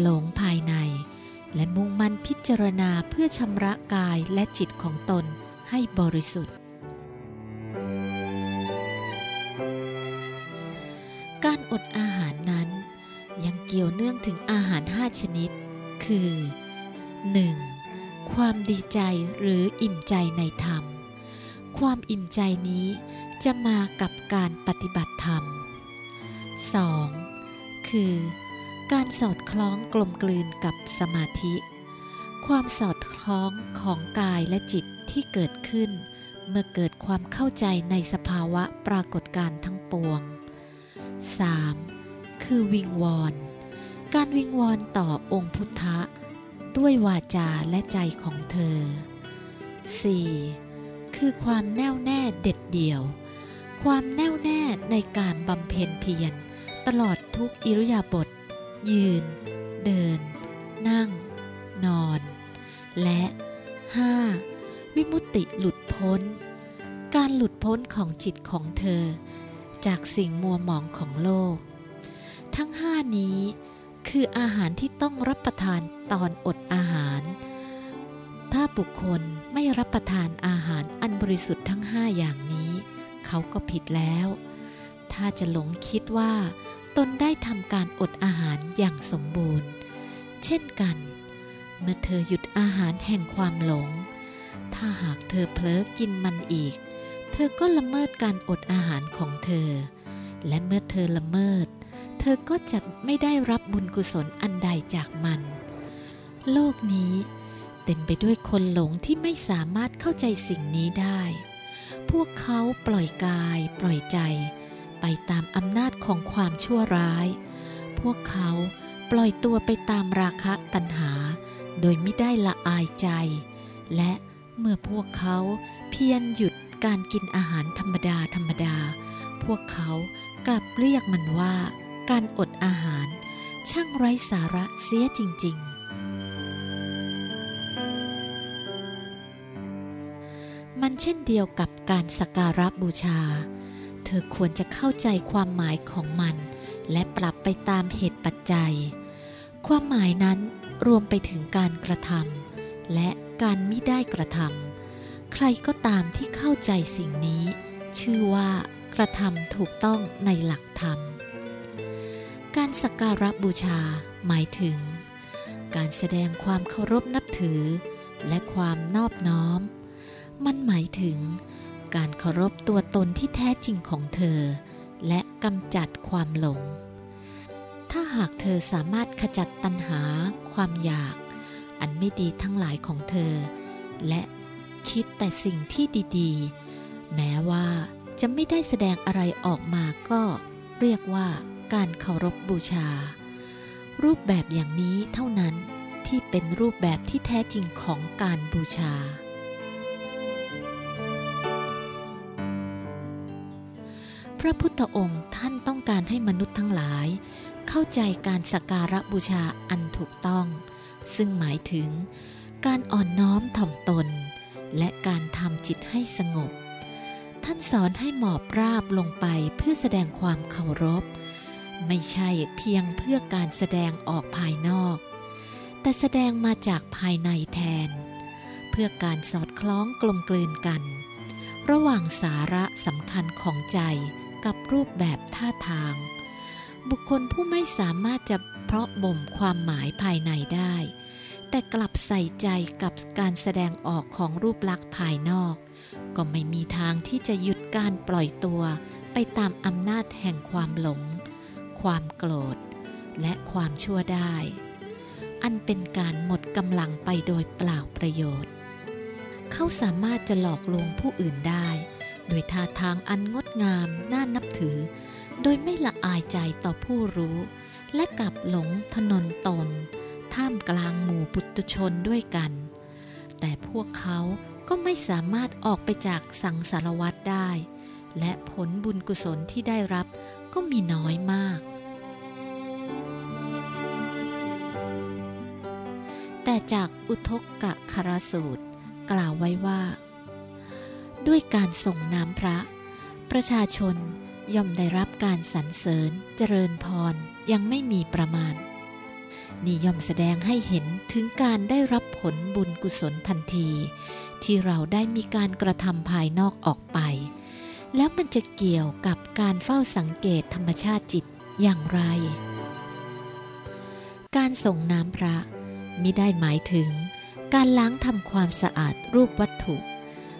หลงภายใน และมุ่งมั่นพิจารณาเพื่อชำระกายและจิตของตนให้บริสุทธิ์การอดอาหาร เกี่ยวเนื่องถึงอาหารห้าชนิด คือ 1. ความดีใจหรืออิ่มใจในธรรม ความอิ่มใจนี้จะมากับการปฏิบัติธรรม 2. คือ การสอดคล้องกลมกลืนกับสมาธิ ความสอดคล้องของกายและจิตที่เกิดขึ้น เมื่อเกิดความเข้าใจในสภาวะปรากฏการณ์ทั้งปวง 3. คือวิงวอน การวิงวอนต่อองค์พุทธะ ด้วยวาจาและใจของเธอ 4. คือความแน่วแน่เด็ดเดี่ยว ความแน่วแน่ในการบำเพ็ญเพียรตลอดทุกอิริยาบถยืน เดิน นั่ง นอน และ 5. วิมุตติหลุดพ้น การหลุดพ้นของจิตของเธอ จากสิ่งมัวหมองของโลก ทั้งห้านี้ คืออาหารที่ต้องรับประทานตอนอดอาหาร ถ้าบุคคลไม่รับประทานอาหารอันบริสุทธิ์ทั้งห้าอย่างนี้ เขาก็ผิดแล้ว ถ้าจะหลงคิดว่า ตนได้ทำการอดอาหารอย่างสมบูรณ์ เช่นกัน เมื่อเธอหยุดอาหารแห่งความหลง ถ้าหากเธอเผลอกินมันอีก เธอก็ละเมิดการอดอาหารของเธอ และเมื่อเธอละเมิด เธอก็จะไม่ได้รับบุญกุศลอันใดจากมัน โลกนี้เต็มไปด้วยคนหลงที่ไม่สามารถเข้าใจสิ่งนี้ได้ พวกเขาปล่อยกาย ปล่อยใจ ไปตามอำนาจของความชั่วร้าย พวกเขาปล่อยตัวไปตามราคะตัณหา โดยไม่ได้ละอายใจ และเมื่อพวกเขาเพียรหยุดการกินอาหารธรรมดาธรรมดา พวกเขากลับเรียกมันว่า การอดอาหาร ช่างไร้สาระเสียจริง ๆ มันเช่นเดียวกับการสักการะบูชา เธอควรจะเข้าใจความหมายของมัน และปรับไปตามเหตุปัจจัย ความหมายนั้นรวมไปถึงการกระทำและการไมิได้กระทำใครก็ตามที่เข้าใจสิ่งนี้ ชื่อว่ากระทำถูกต้องในหลักธรรม การสักการะบูชาหมายถึง การแสดงความเคารพนับถือ และความนอบน้อม มันหมายถึง การเคารพตัวตนที่แท้จริงของเธอ และกำจัดความหลง ถ้าหากเธอสามารถขจัดตัณหา ความอยาก อันไม่ดีทั้งหลายของเธอ และคิดแต่สิ่งที่ดีๆ แม้ว่าจะไม่ได้แสดงอะไรออกมาก็เรียกว่า การเคารพบบูชา รูปแบบอย่างนี้เท่านั้นที่เป็นรูปแบบที่แท้จริงของการบูชา พระพุทธองค์ท่านต้องการให้มนุษย์ทั้งหลาย เข้าใจการสักการะบูชาอันถูกต้อง ซึ่งหมายถึง การอ่อนน้อมถ่อมตน และการทำจิตให้สงบ ท่านสอนให้หมอบราบลงไปเพื่อแสดงความเคารพ ไม่ใช่เพียงเพื่อการแสดงออกภายนอก แต่แสดงมาจากภายในแทน เพื่อการสอดคล้องกลมกลืนกัน ระหว่างสาระสำคัญของใจกับรูปแบบท่าทาง บุคคลผู้ไม่สามารถจะเพราะบ่มความหมายภายในได้ แต่กลับใส่ใจกับการแสดงออกของรูปลักษณ์ภายนอก ก็ไม่มีทางที่จะหยุดการปล่อยตัวไปตามอำนาจแห่งความหลง ความโกรธ และความชั่วได้ อันเป็นการหมดกำลังไปโดยเปล่าประโยชน์ เขาสามารถจะหลอกลวงผู้อื่นได้ โดยท่าทางอันงดงามน่านับถือ โดยไม่ละอายใจต่อผู้รู้ และกลับหลงถนนตน ท่ามกลางหมู่ปุตุชนด้วยกัน แต่พวกเขาก็ไม่สามารถออกไปจากสังสารวัตรได้ และผลบุญกุศลที่ได้รับ ก็มีน้อยมาก แต่จากอุทกกะคารสูตร กล่าวไว้ว่า ด้วยการส่งน้ำพระ ประชาชนย่อมได้รับการสรรเสริญเจริญพรยังไม่มีประมาณ นี่ย่อมแสดงให้เห็นถึงการได้รับผลบุญกุศลทันที ที่เราได้มีการกระทำภายนอกออกไป แล้วมันจะเกี่ยวกับการเฝ้าสังเกตธรรมชาติจิตอย่างไร การส่งน้ำพระมิได้หมายถึง การล้างทำความสะอาดรูปวัตถุ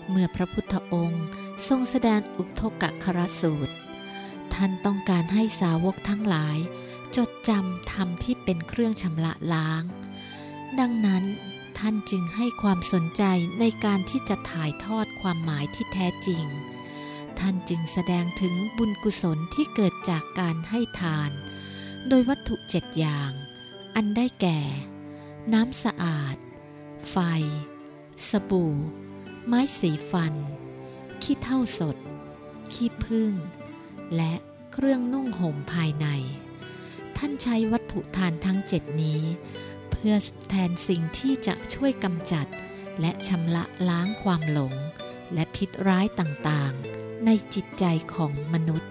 เมื่อพระพุทธองค์ทรงแสดงอุทกะครสูตร ท่านต้องการให้สาวกทั้งหลาย จดจำธรรมที่เป็นเครื่องชำระล้าง ดังนั้นท่านจึงให้ความสนใจในการที่จะถ่ายทอดความหมายที่แท้จริง ท่านจึงแสดงถึงบุญกุศลที่เกิดจากการให้ทาน โดยวัตถุเจ็ดอย่าง อันได้แก่ น้ำสะอาด ไฟ สบู่ ไม้สีฟัน ขี้เท่าสด ขี้พึ่ง และเครื่องนุ่งห่มภายใน ท่านใช้วัตถุทานทั้งเจ็ดนี้ เพื่อแทนสิ่งที่จะช่วยกำจัด และชำระล้างความหลงและพิษร้ายต่างๆ ในจิตใจของมนุษย์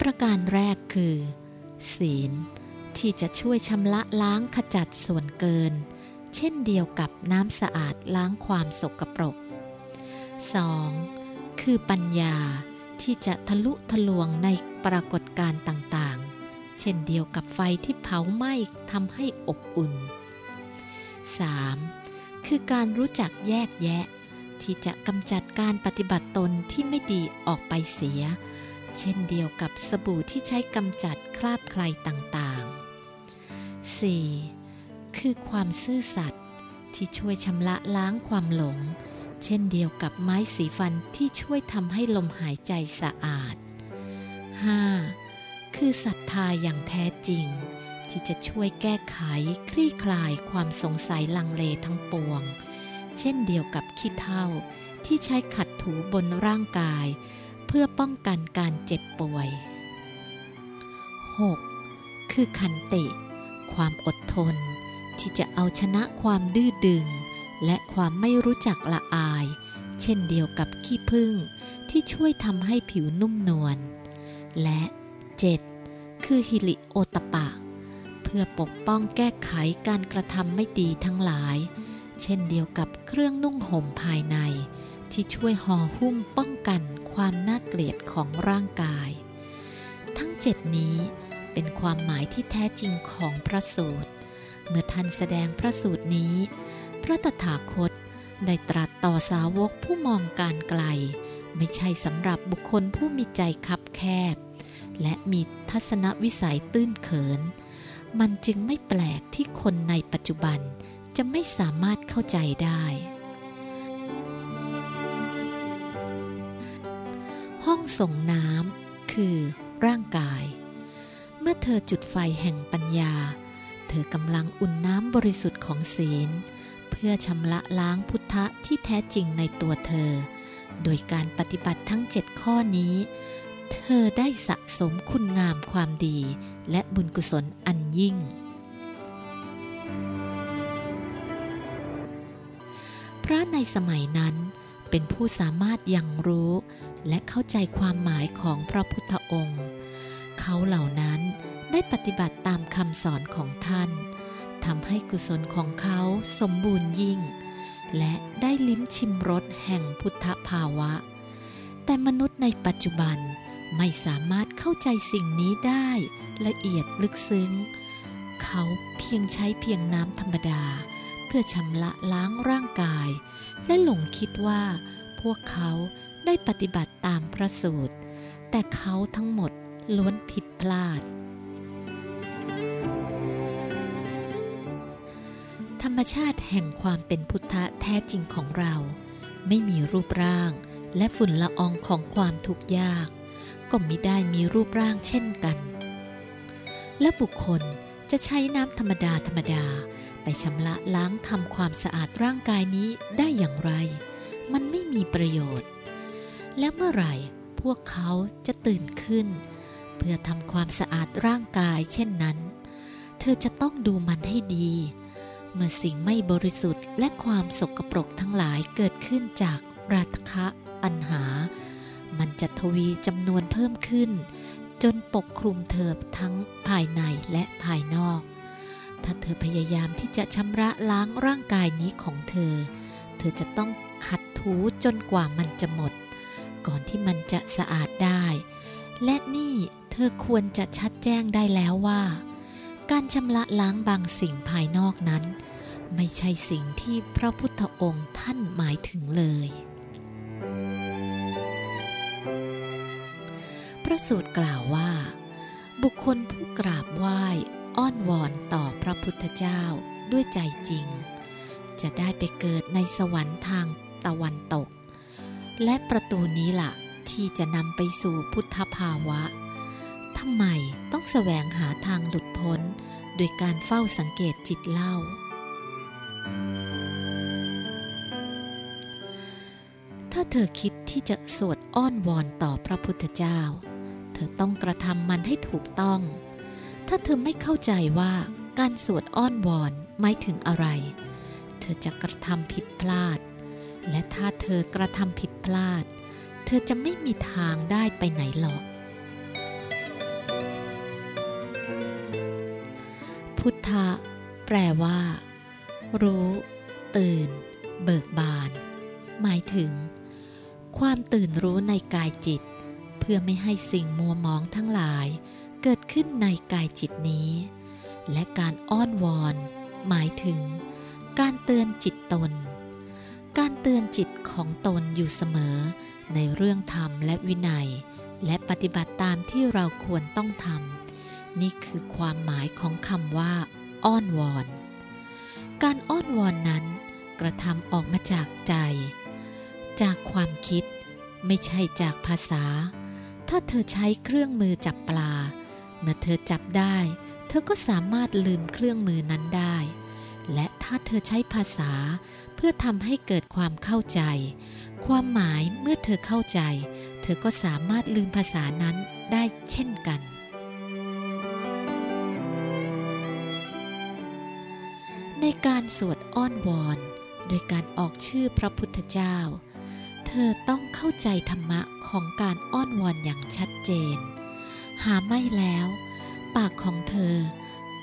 ประการแรกคือ ศีลที่จะช่วยชำระล้างขจัดส่วนเกิน เช่นเดียวกับน้ำสะอาดล้างความสกปรก 2. คือปัญญาที่จะทะลุทะลวงในปรากฏการณ์ต่างๆ เช่นเดียวกับไฟที่เผาไหม้ทำให้อบอุ่น 3. คือการรู้จักแยกแยะ ที่จะกำจัดการปฏิบัติตนที่ไม่ดีออกไปเสีย เช่นเดียวกับสบู่ที่ใช้กำจัดคราบใครต่างๆ 4. คือความซื่อสัตย์ที่ช่วยชำระล้างความหลง เช่นเดียวกับไม้สีฟันที่ช่วยทำให้ลมหายใจสะอาด 5. คือศรัทธาอย่างแท้จริง ที่จะช่วยแก้ไขคลี่คลายความสงสัยลังเลทั้งปวง เช่นเดียวกับขี้เท่าที่ใช้ขัดถูบนร่างกาย เพื่อป้องกันการเจ็บป่วย 6. คือขันติ ความอดทน ที่จะเอาชนะความดื้อดึง และความไม่รู้จักละอาย เช่นเดียวกับขี้ผึ้งที่ช่วยทำให้ผิวนุ่มนวลและ 7. คือฮิลิโอตปะ พื่อปกป้องแก้ไขการกระทำไม่ดีทั้งหลาย เช่นเดียวกับเครื่องนุ่งห่มภายใน ที่ช่วยห่อหุ้มป้องกันความน่าเกลียดของร่างกาย ทั้งเจ็ดนี้เป็นความหมายที่แท้จริงของพระสูตร เมื่อท่านแสดงพระสูตรนี้ พระตถาคตได้ตรัสต่อสาวกผู้มองการไกล ไม่ใช่สำหรับบุคคลผู้มีใจคับแคบ และมีทัศนวิสัยตื้นเขิน มันจึงไม่แปลกที่คนในปัจจุบันจะไม่สามารถเข้าใจได้ ห้องส่งน้ำคือร่างกาย เมื่อเธอจุดไฟแห่งปัญญา เธอกำลังอุ่นน้ำบริสุทธิ์ของศีล เพื่อชำระล้างพุทธะที่แท้จริงในตัวเธอ โดยการปฏิบัติทั้งเจ็ดข้อนี้ เธอได้สะสมคุณงามความดีและบุญกุศลอันยิ่ง พระในสมัยนั้นเป็นผู้สามารถยังรู้และเข้าใจความหมายของพระพุทธองค์ เขาเหล่านั้นได้ปฏิบัติตามคำสอนของท่านทำให้กุศลของเขาสมบูรณ์ยิ่ง และได้ลิ้มชิมรสแห่งพุทธภาวะ แต่มนุษย์ในปัจจุบัน ไม่สามารถเข้าใจสิ่งนี้ได้ละเอียดลึกซึ้ง เขาเพียงใช้เพียงน้ำธรรมดา เพื่อชำระล้างร่างกาย และหลงคิดว่า พวกเขาได้ปฏิบัติตามพระสูตร แต่เขาทั้งหมดล้วนผิดพลาด ธรรมชาติแห่งความเป็นพุทธะแท้จริงของเรา ไม่มีรูปร่างและฝุ่นละอองของความทุกข์ยาก ก็มิได้มีรูปร่างเช่นกัน และบุคคลจะใช้น้ำธรรมดาธรรมดาไปชำระล้างทำความสะอาดร่างกายนี้ได้อย่างไร มันไม่มีประโยชน์ และเมื่อไหร่พวกเขาจะตื่นขึ้น เพื่อทำความสะอาดร่างกายเช่นนั้น เธอจะต้องดูมันให้ดี เมื่อสิ่งไม่บริสุทธิ์และความสกปรกทั้งหลายเกิดขึ้นจากราคะอันหา มันจะทวีจำนวนเพิ่มขึ้น จนปกคลุมเธอทั้งภายในและภายนอก ถ้าเธอพยายามที่จะชำระล้างร่างกายนี้ของเธอ เธอจะต้องขัดถูจนกว่ามันจะหมด ก่อนที่มันจะสะอาดได้ และนี่เธอควรจะชัดแจ้งได้แล้วว่า การชำระล้างบางสิ่งภายนอกนั้น ไม่ใช่สิ่งที่พระพุทธองค์ท่านหมายถึงเลย พระสูตรกล่าวว่า บุคคลผู้กราบไหว้อ้อนวอนต่อพระพุทธเจ้าด้วยใจจริง จะได้ไปเกิดในสวรรค์ทางตะวันตก และประตูนี้ละ่ะที่จะนำไปสู่พุทธภาวะทำไมต้องแสวงหาทางหลุดพ้น โดยการเฝ้าสังเกตจิตเล่า ถ้าเธอคิดที่จะสวดอ้อนวอนต่อพระพุทธเจ้า เธอต้องกระทำมันให้ถูกต้อง ถ้าเธอไม่เข้าใจว่าการสวดอ้อนวอนหมายถึงอะไร เธอจะกระทำผิดพลาด และถ้าเธอกระทำผิดพลาด เธอจะไม่มีทางได้ไปไหนหรอก พุทธะแปลว่า รู้ ตื่น เบิกบาน หมายถึง ความตื่นรู้ในกายจิต พื่อไม่ให้สิ่งมัวมองทั้งหลาย เกิดขึ้นในกายจิตนี้ และการอ้อนวอน หมายถึง การเตือนจิตตน การเตือนจิตของตนอยู่เสมอ ในเรื่องธรรมและวินัย และปฏิบัติตามที่เราควรต้องทำนี่คือความหมายของคำว่า อ้อนวอน การอ้อนวอนนั้น กระทำออกมาจากใจ จากความคิดไม่ใช่จากภาษา ถ้าเธอใช้เครื่องมือจับปลา เมื่อเธอจับได้ เธอก็สามารถลืมเครื่องมือนั้นได้ และถ้าเธอใช้ภาษา เพื่อทำให้เกิดความเข้าใจ ความหมายเมื่อเธอเข้าใจ เธอก็สามารถลืมภาษานั้นได้เช่นกัน ในการสวดอ้อนวอน โดยการออกชื่อพระพุทธเจ้า เธอต้องเข้าใจธรรมะของการอ้อนวอนอย่างชัดเจน หาไม่แล้ว ปากของเธอ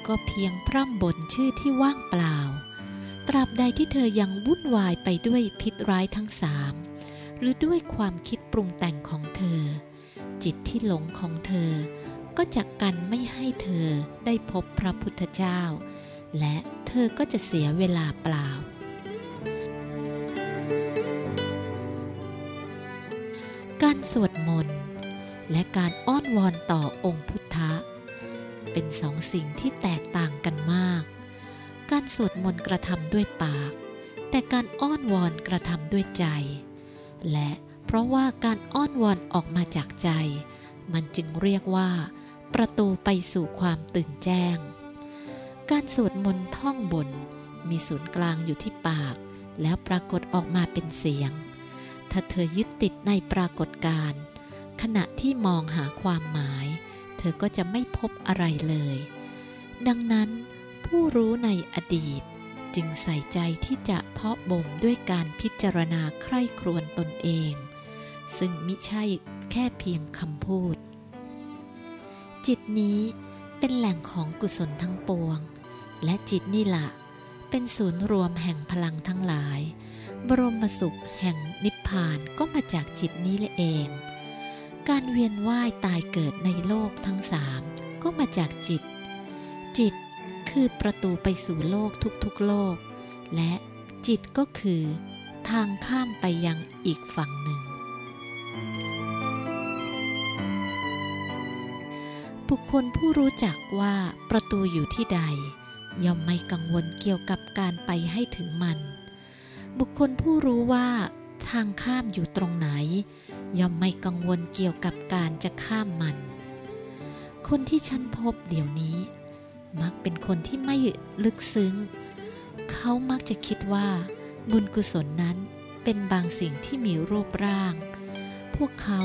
ก็เพียงพร่ำบ่นชื่อที่ว่างเปล่า ตราบใดที่เธอยังวุ่นวายไปด้วยพิษร้ายทั้งสามหรือด้วยความคิดปรุงแต่งของเธอ จิตที่หลงของเธอ ก็จะกันไม่ให้เธอได้พบพระพุทธเจ้า และเธอก็จะเสียเวลาเปล่า การสวดมนต์และการอ้อนวอนต่อองค์พุทธะ เป็นสองสิ่งที่แตกต่างกันมาก การสวดมนต์กระทำด้วยปาก แต่การอ้อนวอนกระทำด้วยใจ และเพราะว่าการอ้อนวอนออกมาจากใจ มันจึงเรียกว่า ประตูไปสู่ความตื่นแจ้ง การสวดมนต์ท่องบน มีศูนย์กลางอยู่ที่ปาก แล้วปรากฏออกมาเป็นเสียง ถ้าเธอยึดติดในปรากฏการณ์ขณะที่มองหาความหมาย เธอก็จะไม่พบอะไรเลย ดังนั้นผู้รู้ในอดีตจึงใส่ใจที่จะเพาะบ่มด้วยการพิจารณาใคร่ครวญตนเอง ซึ่งมิใช่แค่เพียงคำพูด จิตนี้เป็นแหล่งของกุศลทั้งปวง และจิตนี่ละ เป็นศูนย์รวมแห่งพลังทั้งหลาย บรมสุขแห่งนิพพานก็มาจากจิตนี้เอง การเวียนว่ายตายเกิดในโลกทั้งสามก็มาจากจิต จิตคือประตูไปสู่โลกทุกๆโลก และจิตก็คือทางข้ามไปยังอีกฝั่งหนึ่ง บุคคลผู้รู้จักว่าประตูอยู่ที่ใด ย่อมไม่กังวลเกี่ยวกับการไปให้ถึงมัน บุคคลผู้รู้ว่าทางข้ามอยู่ตรงไหน ย่อมไม่กังวลเกี่ยวกับการจะข้ามมัน คนที่ฉันพบเดี๋ยวนี้ มักเป็นคนที่ไม่ลึกซึ้ง เขามักจะคิดว่า บุญกุศลนั้นเป็นบางสิ่งที่มีรูปร่าง พวกเขา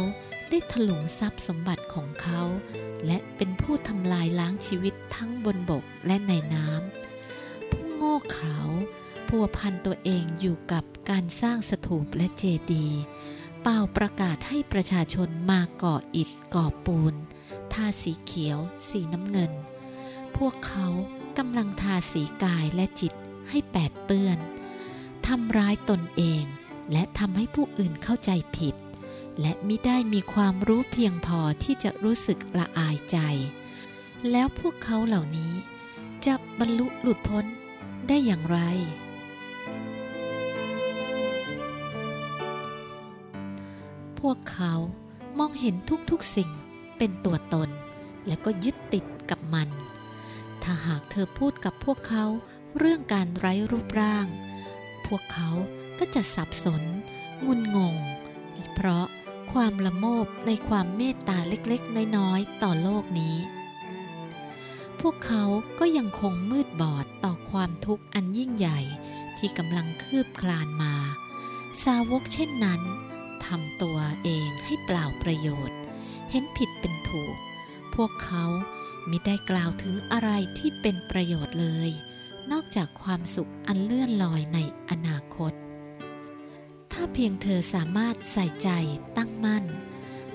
ได้ถลุงทรัพย์สมบัติของเขา และเป็นผู้ทำลายล้างชีวิตทั้งบนบกและในน้ำผู้โง่เขลา พัวพันตัวเองอยู่กับการสร้างสถูปและเจดีย์เป่าประกาศให้ประชาชนมาก่ออิฐก่อปูน ทาสีเขียว สีน้ำเงิน พวกเขากำลังทาสีกายและจิตให้แปดเปื้อนทำร้ายตนเอง และทำให้ผู้อื่นเข้าใจผิด และมิได้มีความรู้เพียงพอที่จะรู้สึกละอายใจ แล้วพวกเขาเหล่านี้จะบรรลุหลุดพ้นได้อย่างไร พวกเขามองเห็นทุกๆสิ่งเป็นตัวตน และก็ยึดติดกับมัน ถ้าหากเธอพูดกับพวกเขาเรื่องการไร้รูปร่าง พวกเขาก็จะสับสน งุนงง เพราะความละโมบในความเมตตาเล็กๆ น้อยๆ ต่อโลกนี้ พวกเขาก็ยังคงมืดบอดต่อความทุกข์อันยิ่งใหญ่ที่กำลังคืบคลานมา สาวกเช่นนั้น ทำตัวเองให้เปล่าประโยชน์ เห็นผิดเป็นถูก พวกเขามิได้กล่าวถึงอะไรที่เป็นประโยชน์เลย นอกจากความสุขอันเลื่อนลอยในอนาคต ถ้าเพียงเธอสามารถใส่ใจตั้งมั่น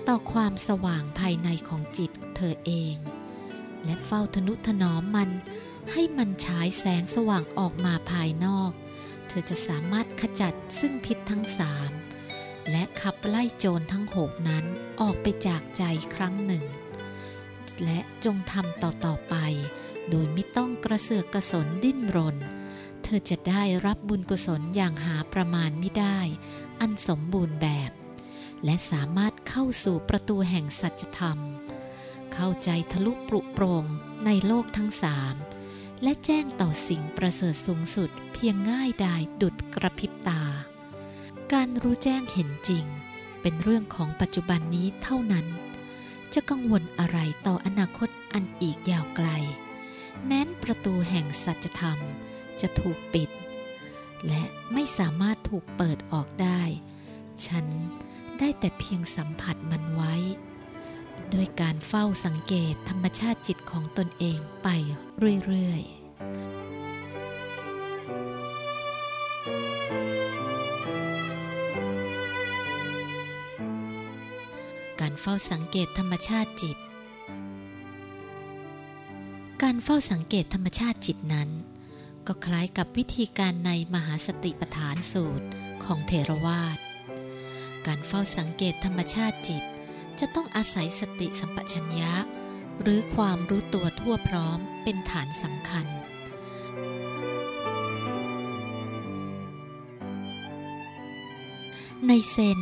ต่อความสว่างภายในของจิตเธอเอง และเฝ้าทนุถนอมมันให้มันฉายแสงสว่างออกมาภายนอก เธอจะสามารถขจัดซึ่งพิษทั้งสาม และขับไล่โจรทั้งหกนั้นออกไปจากใจครั้งหนึ่ง และจงทำต่อๆไป โดยไม่ต้องกระเสือกกระสนดิ้นรน เธอจะได้รับบุญกุศลอย่างหาประมาณไม่ได้ อันสมบูรณ์แบบ และสามารถเข้าสู่ประตูแห่งสัจธรรม เข้าใจทะลุปลุโปรงในโลกทั้งสามและแจ้งต่อสิ่งประเสริฐสูงสุดเพียงง่ายดายดุดกระพริบตา การรู้แจ้งเห็นจริง เป็นเรื่องของปัจจุบันนี้เท่านั้น จะกังวลอะไรต่ออนาคตอันอีกยาวไกล แม้นประตูแห่งสัจธรรมจะถูกปิด และไม่สามารถถูกเปิดออกได้ ฉันได้แต่เพียงสัมผัสมันไว้ ด้วยการเฝ้าสังเกตธรรมชาติจิตของตนเองไปเรื่อยๆ การเฝ้าสังเกตธรรมชาติจิต การเฝ้าสังเกตธรรมชาติจิตนั้น ก็คล้ายกับวิธีการในมหาสติปัฏฐานสูตรของเทรวาสการเฝ้าสังเกตธรรมชาติจิต จะต้องอาศัยสติสัมปชัญญะ หรือความรู้ตัวทั่วพร้อมเป็นฐานสำคัญในเซน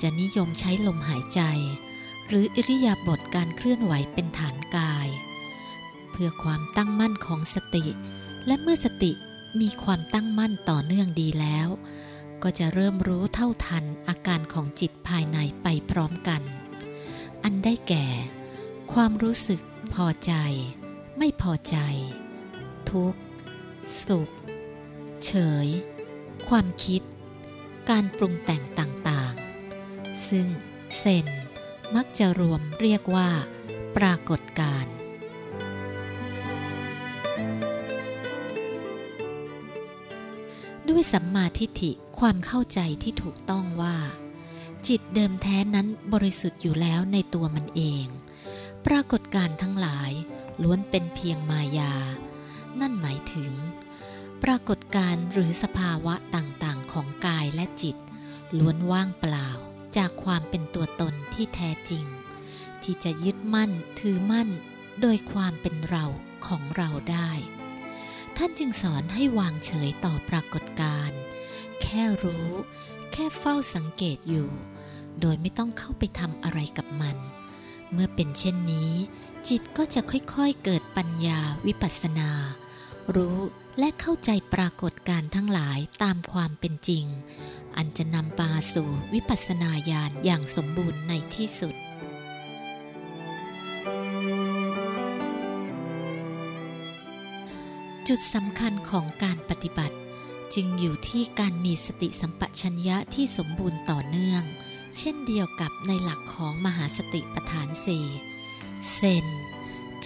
จะนิยมใช้ลมหายใจ หรืออิริยาบถการเคลื่อนไหวเป็นฐานกาย เพื่อความตั้งมั่นของสติ และเมื่อสติมีความตั้งมั่นต่อเนื่องดีแล้ว ก็จะเริ่มรู้เท่าทันอาการของจิตภายในไปพร้อมกัน อันได้แก่ ความรู้สึกพอใจ ไม่พอใจ ทุกข์ สุข เฉย ความคิด การปรุงแต่งต่าง ซึ่งเซนมักจะรวมเรียกว่า ปรากฏการณ์ด้วยสัมมาทิฏฐิความเข้าใจที่ถูกต้องว่า จิตเดิมแท้นั้นบริสุทธิ์อยู่แล้วในตัวมันเอง ปรากฏการ์ทั้งหลายล้วนเป็นเพียงมายา นั่นหมายถึง ปรากฏการ์หรือสภาวะต่างๆของกายและจิต ล้วนว่างเปล่า จากความเป็นตัวตนที่แท้จริง ที่จะยึดมั่นถือมั่น โดยความเป็นเราของเราได้ ท่านจึงสอนให้วางเฉยต่อปรากฏการณ์แค่รู้ แค่เฝ้าสังเกตอยู่ โดยไม่ต้องเข้าไปทำอะไรกับมัน เมื่อเป็นเช่นนี้ จิตก็จะค่อยๆเกิดปัญญาวิปัสสนา รู้และเข้าใจปรากฏการทั้งหลายตามความเป็นจริง อันจะนำปาสู่วิปัสสนาญาณอย่างสมบูรณ์ในที่สุด จุดสำคัญของการปฏิบัติ จึงอยู่ที่การมีสติสัมปชัญญะที่สมบูรณ์ต่อเนื่อง เช่นเดียวกับในหลักของมหาสติปฐานสี่เซน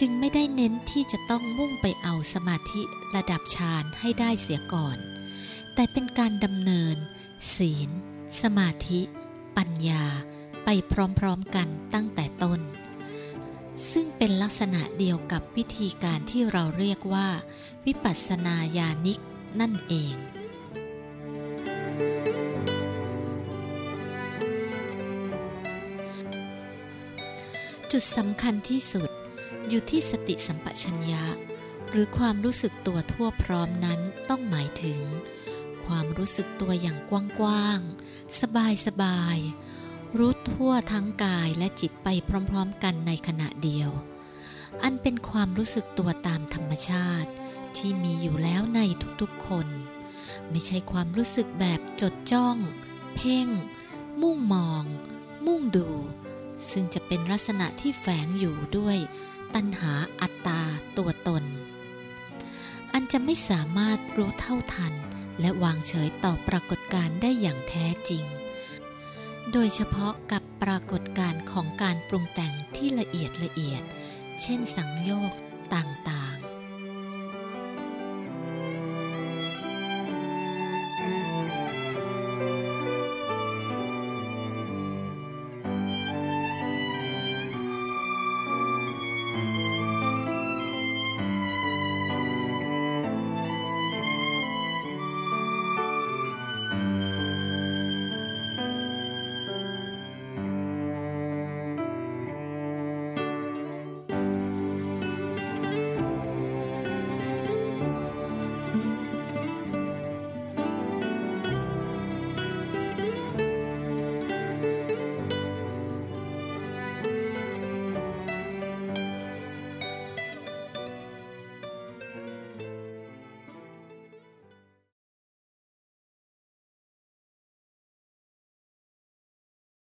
จึงไม่ได้เน้นที่จะต้องมุ่งไปเอาสมาธิระดับฌานให้ได้เสียก่อน แต่เป็นการดำเนิน ศีล สมาธิ ปัญญา ไปพร้อมๆกันตั้งแต่ต้น ซึ่งเป็นลักษณะเดียวกับวิธีการที่เราเรียกว่า วิปัสสนาญาณิกนั่นเองจุดสำคัญที่สุด อยู่ที่สติสัมปชัญญะ หรือความรู้สึกตัวทั่วพร้อมนั้นต้องหมายถึง ความรู้สึกตัวอย่างกว้างๆ สบายๆ รู้ทั่วทั้งกายและจิตไปพร้อมๆ กันในขณะเดียว อันเป็นความรู้สึกตัวตามธรรมชาติ ที่มีอยู่แล้วในทุกๆคน ไม่ใช่ความรู้สึกแบบจดจ้อง เพ่ง มุ่งมอง มุ่งดูซึ่งจะเป็นลักษณะที่แฝงอยู่ด้วย ตัณหาอัตตาตัวตน อันจะไม่สามารถรู้เท่าทัน และวางเฉยต่อปรากฏการณ์ได้อย่างแท้จริง โดยเฉพาะกับปรากฏการณ์ของการปรุงแต่งที่ละเอียดละเอียด เช่นสังโยกต่าง